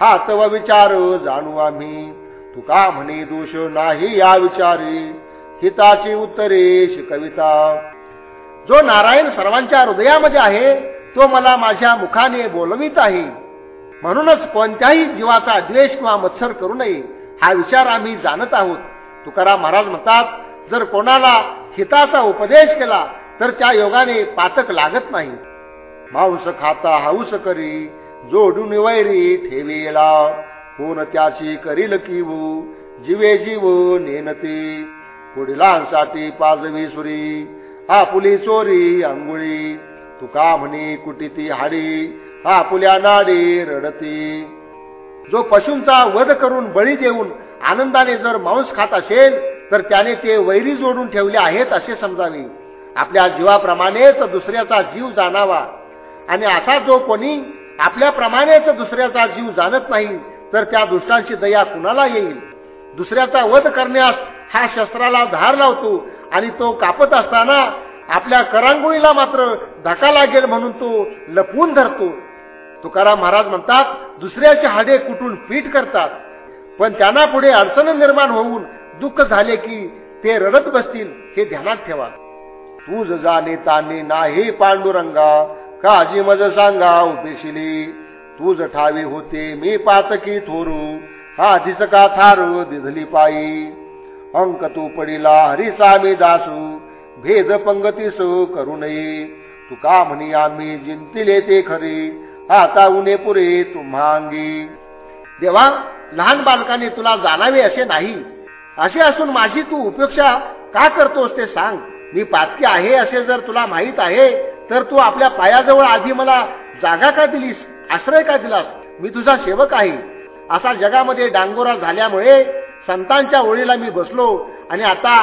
हात व विचार जाणू आम्ही. तुका म्हणे दोष नाही या विचारी. हिताची उत्तरे शिकविता जो नारायण सर्वांच्या हृदयामध्ये आहे तो मला माझ्या मुखाने बोलवित आहे. म्हणूनच कोणत्याही जीवाचा द्वेष किंवा मत्सर करू नये हा विचार आम्ही जाणत आहोत. तुकाराम महाराज म्हणतात जर कोणाला हिताचा उपदेश केला तर त्या योगाने पातक लागत नाही. मांस खाता हाऊस करी जोडून वैरी ठेवेला. कोण त्याची करील किवू जीवे जीव नेनते पुढिलांसाठी पाजवी सुरी आपुली चोरी अंगुळी. तुका म्हणे कुटीती हाडी आपुल्या नाडी रडती. जो पशूंचा वध करून बळी देऊन आनंदाने जर मांस खात असेल तर त्याने ते वैरी जोडून ठेवले आहेत असे समजावे. आपल्या जीवाप्रमाणेच दुसऱ्याचा जीव जाणावा. आणि असा जो कोणी आपल्याप्रमाणेच दुसऱ्याचा जीव जाणत नाही तर त्या दुष्टांची दया कुणाला येईल? दुसऱ्याचा वध करण्यास हा शस्त्राला धार लावतो आणि तो कापत असताना आपल्या करांगोळीला मात्र धका लागेल म्हणून तो लपवून धरतो. तुकाराम महाराज म्हणतात दुसऱ्याचे हाडे कुठून पीठ करतात? पण त्यांना पुढे अडचण निर्माण होऊन दुःख झाले की ते रडत बसतील हे ध्यानात ठेवा. तुझ जाणे ताने नाही पांडुरंगा काजी मज सांगा उपेशिली. तुझ ठावे होते मी पाचकी थोरू हा का थारू दिधली पायी. अंक तू पडिला हरिसा मी दासू भेद पंगतीसू करू नये. तुका म्हणी आम्ही जिंतिले ते खरी आता उणे पुरे तुम्हा अंगी देवा लहान बालकाने तुला जाणावे असे नाही. असे असून माझी तू उपेक्षा का करतोस ते सांग. मी पातकी आहे असे जर तुला माहीत आहे तर तू आपल्या पायाजवळ आधी मला जागा का दिलीस आश्रय का दिलास? मी तुझा सेवक आहे. असा जगामध्ये डांगोरा झाल्यामुळे संतांच्या ओळीला मी बसलो आणि आता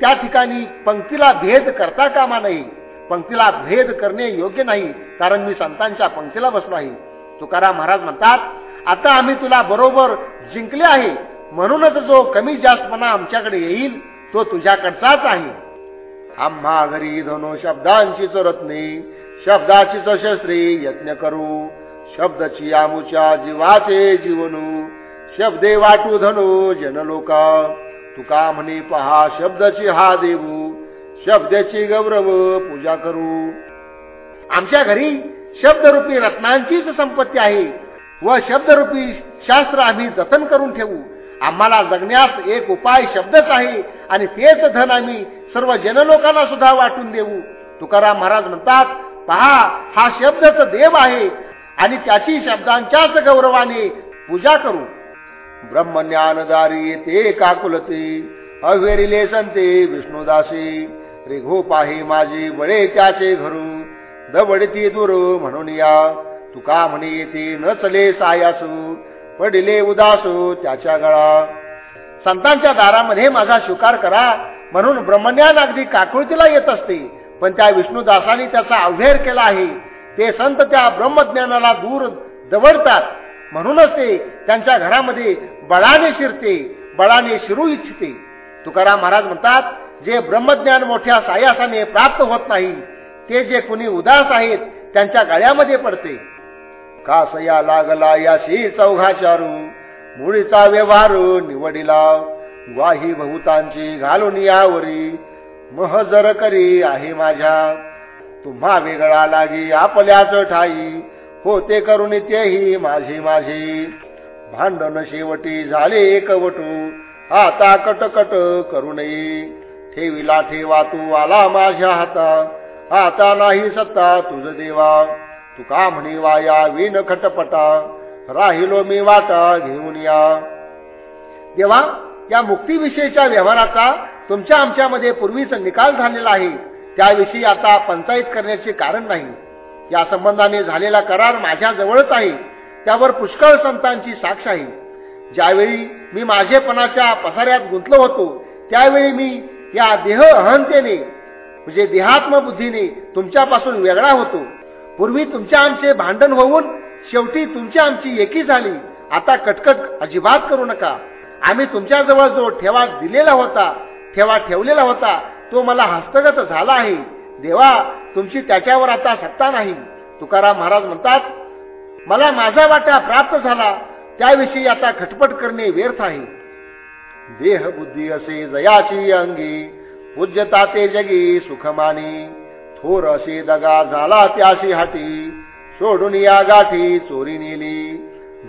त्या ठिकाणी पंक्तीला भेद करता कामा नाही पंक्तीला भेद करणे योग्य नाही कारण मी संतांच्या पंक्तीला बसलो आहे. तुकाराम महाराज म्हणतात आता आम्ही तुला बरोबर जिंकले आहे. म्हणूनच जो कमी जास्तपणा आमच्याकडे येईल तो तुझ्याकडचाच आहे. आम्हा घरी धनो शब्दांची रत्ने शब्दाची शस्त्री यत्न करू. शब्दची आमुच्या जीवाचे जीवनू. शब्दे वाटू धनो जनलोका. तुका म्हणे पहा शब्दची हा देऊ शब्दाची गौरव पूजा करू. आमच्या घरी शब्दरूपी रत्नांचीच संपत्ती आहे व शब्दरूपी शास्त्र आम्ही जतन करून ठेवू. आम्हाला जगण्यास एक उपाय शब्दच आहे. आणि तेच धन आम्ही सर्व जनलोकांना सुद्धा वाटून देऊ. तुकाराम महाराज म्हणतात पहा हा शब्दच देव आहे. आणि त्याची शब्दांच्याच गौरवाने पूजा करू. ब्रह्मज्ञानदारी ते काकुलते अवेरिले संते विष्णुदासी. रेघो पाही माझे बळे त्याचे घरू दबडती दूर म्हणून या. तुका म्हणे येते न चले सायासू. पडिले उदासू त्याच्या गळा. संतांच्या दारामध्ये माझा स्वीकार करा म्हणून ब्रह्मज्ञान अगदी काकुळतीला येत असते. पण त्या विष्णुदासाने त्याचा अवहेर केला आहे. ते संत त्या ब्रह्मज्ञानाला दूर जवळतात म्हणूनच ते त्यांच्या घरामध्ये बळाने शिरते बळाने शिरू इच्छिते. तुकाराम महाराज म्हणतात जे ब्रह्मज्ञान मोठ्या सायासाने प्राप्त होत नाही ते जे कुणी उदास आहेत त्यांच्या गळ्यामध्ये पडते. कासया लागला याशी चौघाचारू मुळीचा व्यवहार निवडिला. वाही बहुतांची घालून यावरी. महजर करी आहे माझ्या. तुम्हा वेगळा लागी आपल्याच ठाई. होते करून तेही माझे माझे. भांडण शेवटी झाले एकवटू. आता कटकट करू नये. ठेविला ठेवा तू आला माझ्या हाता. आता नाही सत्ता तुझ देवा. तुका म्हणी वाया विन खटपटा. राहिलो मी वाटा घेऊन या. देवा या मुक्तीविषयीच्या व्यवहाराचा तुमच्या आमच्यामध्ये पूर्वीच निकाल झालेला आहे. त्याविषयी आता पंचायत करण्याचे कारण नाही. या संबंधाने झालेला करार माझ्याजवळच आहे. त्यावर पुष्कळ संतांची साक्ष आहे. ज्यावेळी मी माझेपणाच्या पसाऱ्यात गुंतलो होतो त्यावेळी मी या देह अहंतेने म्हणजे देहात्म बुद्धीने तुमच्यापासून वेगळा होतो. पूर्वी तुमच्या आमचे भांडण होऊन शेवटी तुमची आमची एकी झाली. आता कटकट अजिबात करू नका. आम्ही तुमच्याजवळ जो ठेवा दिलेला होता ठेवा ठेवलेला होता तो मला हस्तगत झाला आहे. देवा तुमची त्याच्यावर आता सत्ता नाही. तुकाराम महाराज म्हणतात मला माझा वाटा प्राप्त झाला. त्याविषयी आता खटपट करणे व्यर्थ आहे. देह बुद्धी असे जयाची अंगी पूज्यता ते जगी सुखमानी. थोर अशी दगा झाला त्याशी हाटी सोडून या गाठी चोरी नेली.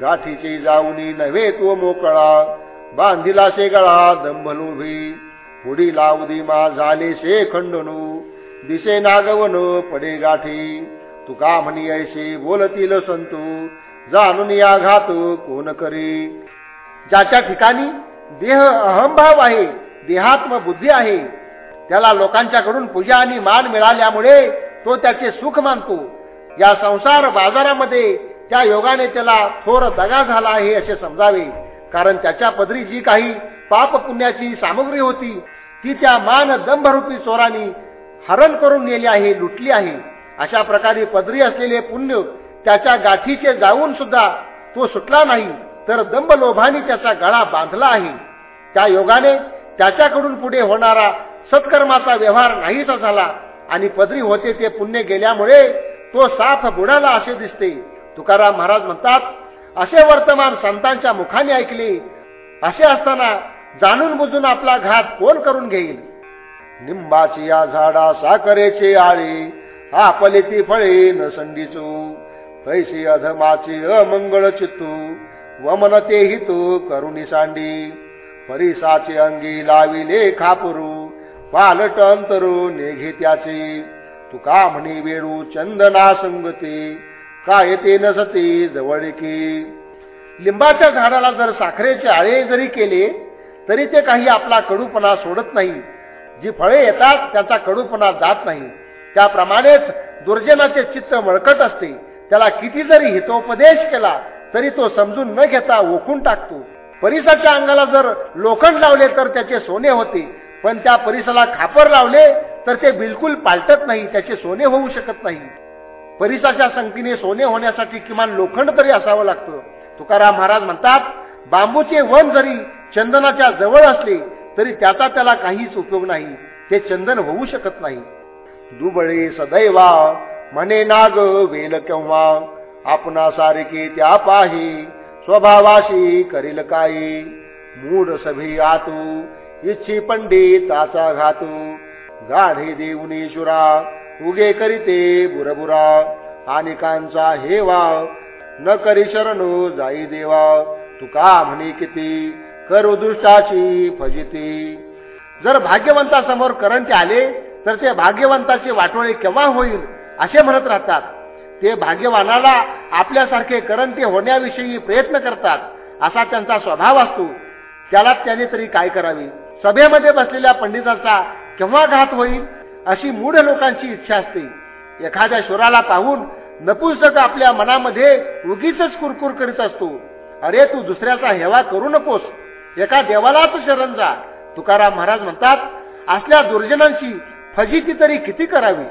गाठीची जाऊनी नव्हे तो मोकळा. बांधिला शे गळा दंभलुभी पुढी लावदी मा झाले शे खंडनू. दिसे नागवन पडे गाठी. तुका म्हणी ऐसे बोलतील संतू. जाणून या घात कोण करी? ज्याच्या ठिकाणी देह अहंभाव आहे देहात्म बुद्धी आहे त्याला लोकांच्याकडून पूजा आणि मान मिळाल्यामुळे तो त्याचे सुख मानतो. या संसार बाजारामध्ये त्या योगाने त्याला थोर दगा झाला आहे असे समजावे. कारण त्याच्या पदरी जी काही पाप पुण्याची सामग्री होती ती त्या मान दंभरूपी चोरांनी हरण करून नेली आहे लुटली आहे. अशा प्रकारे पदरी असलेले पुण्य त्याच्या गाठीचे जाऊन सुद्धा तो सुटला नाही तर दंभ लोभाने त्याचा गळा बांधला आहे. त्या योगाने त्याच्याकडून पुढे होणारा सत्कर्माचा व्यवहार नाहीसा झाला आणि पदरी होते ते पुण्य गेल्यामुळे तो साफ बुडाला असे दिसते. तुकाराम महाराज म्हणतात असे वर्तमान संतांच्या मुखाने ऐकले. असे असताना जाणून बुजून आपला घात कोण करून घेईल? निंबाची या झाडा साखरेचे आळे आपले ती फळे न संडीचू पैसे अधमाची अमंगळ चित्तू. वमन ते हितू करुणी सांडी. परिसाचे अंगी लाविले खापुरू. पालट अंतरू नेघे त्याचे. तुका म्हणे वेळू चंदना संगते काय ते नसते जवळकी. लिंबाच्या झाडाला जर साखरेचे आळे जरी केले तरी ते काही आपला कडूपणा सोडत नाही. जी फळे येतात त्याचा कडूपणा जात नाही. त्याप्रमाणेच दुर्जनाचे चित्त मळकट असते. त्याला किती जरी हितोपदेश केला तरी तो समजून न घेता ओकून टाकतो. परिसाच्या अंगाला जर लोखंड लावले तर त्याचे सोने होते. पण त्या परिसाला खापर लावले तर ते बिलकुल पालटत नाही त्याचे सोने होऊ शकत नाही. परिसाच्या संगतीने सोने होण्यासाठी किमान लोखंड तरी असावं लागतं. तुकाराम महाराज म्हणतात बांबूचे वन जरी चंदनाच्या जवळ असले तरी त्याचा त्याला काहीच उपयोग नाही. ते चंदन होऊ शकत नाही. दुबळे सदैवा म्हणे नाग वेल केव्हा? आपणा सारखे त्या पाही स्वभावाशी करील काही मूड सभी आतू इच्छी पंडिताचा घातू. गाढे देऊनेश्वरा उगे करीते बुरबुरा. आणि कांचा हेवा न करी शरण जाई देवा. तुका म्हणे किती करू दुष्टाची फजिती. जर भाग्यवंतासमोर करंट आले तर ते भाग्यवंताचे वाटोळे केव्हा होईल असे म्हणत राहतात. ते भाग्यवानाला आपल्यासारखे करंटी होण्याविषयी प्रयत्न करतात असा त्यांचा स्वभाव असतो. त्याला त्याने तरी काय करावे? सभेमध्ये बसलेल्या पंडिताचा केव्हा घात होईल अशी मूढ लोकांची इच्छा असते. एखाद्या शोराला पाहून नपुंसक आपल्या मनामध्ये उगीच कुरकुर करीत असतो. अरे तू दुसऱ्याचा हेवा करू नकोस. एका देवालाच शरण जा. तुकाराम महाराज म्हणतात असल्या दुर्जनांची फजिती तरी किती करावी?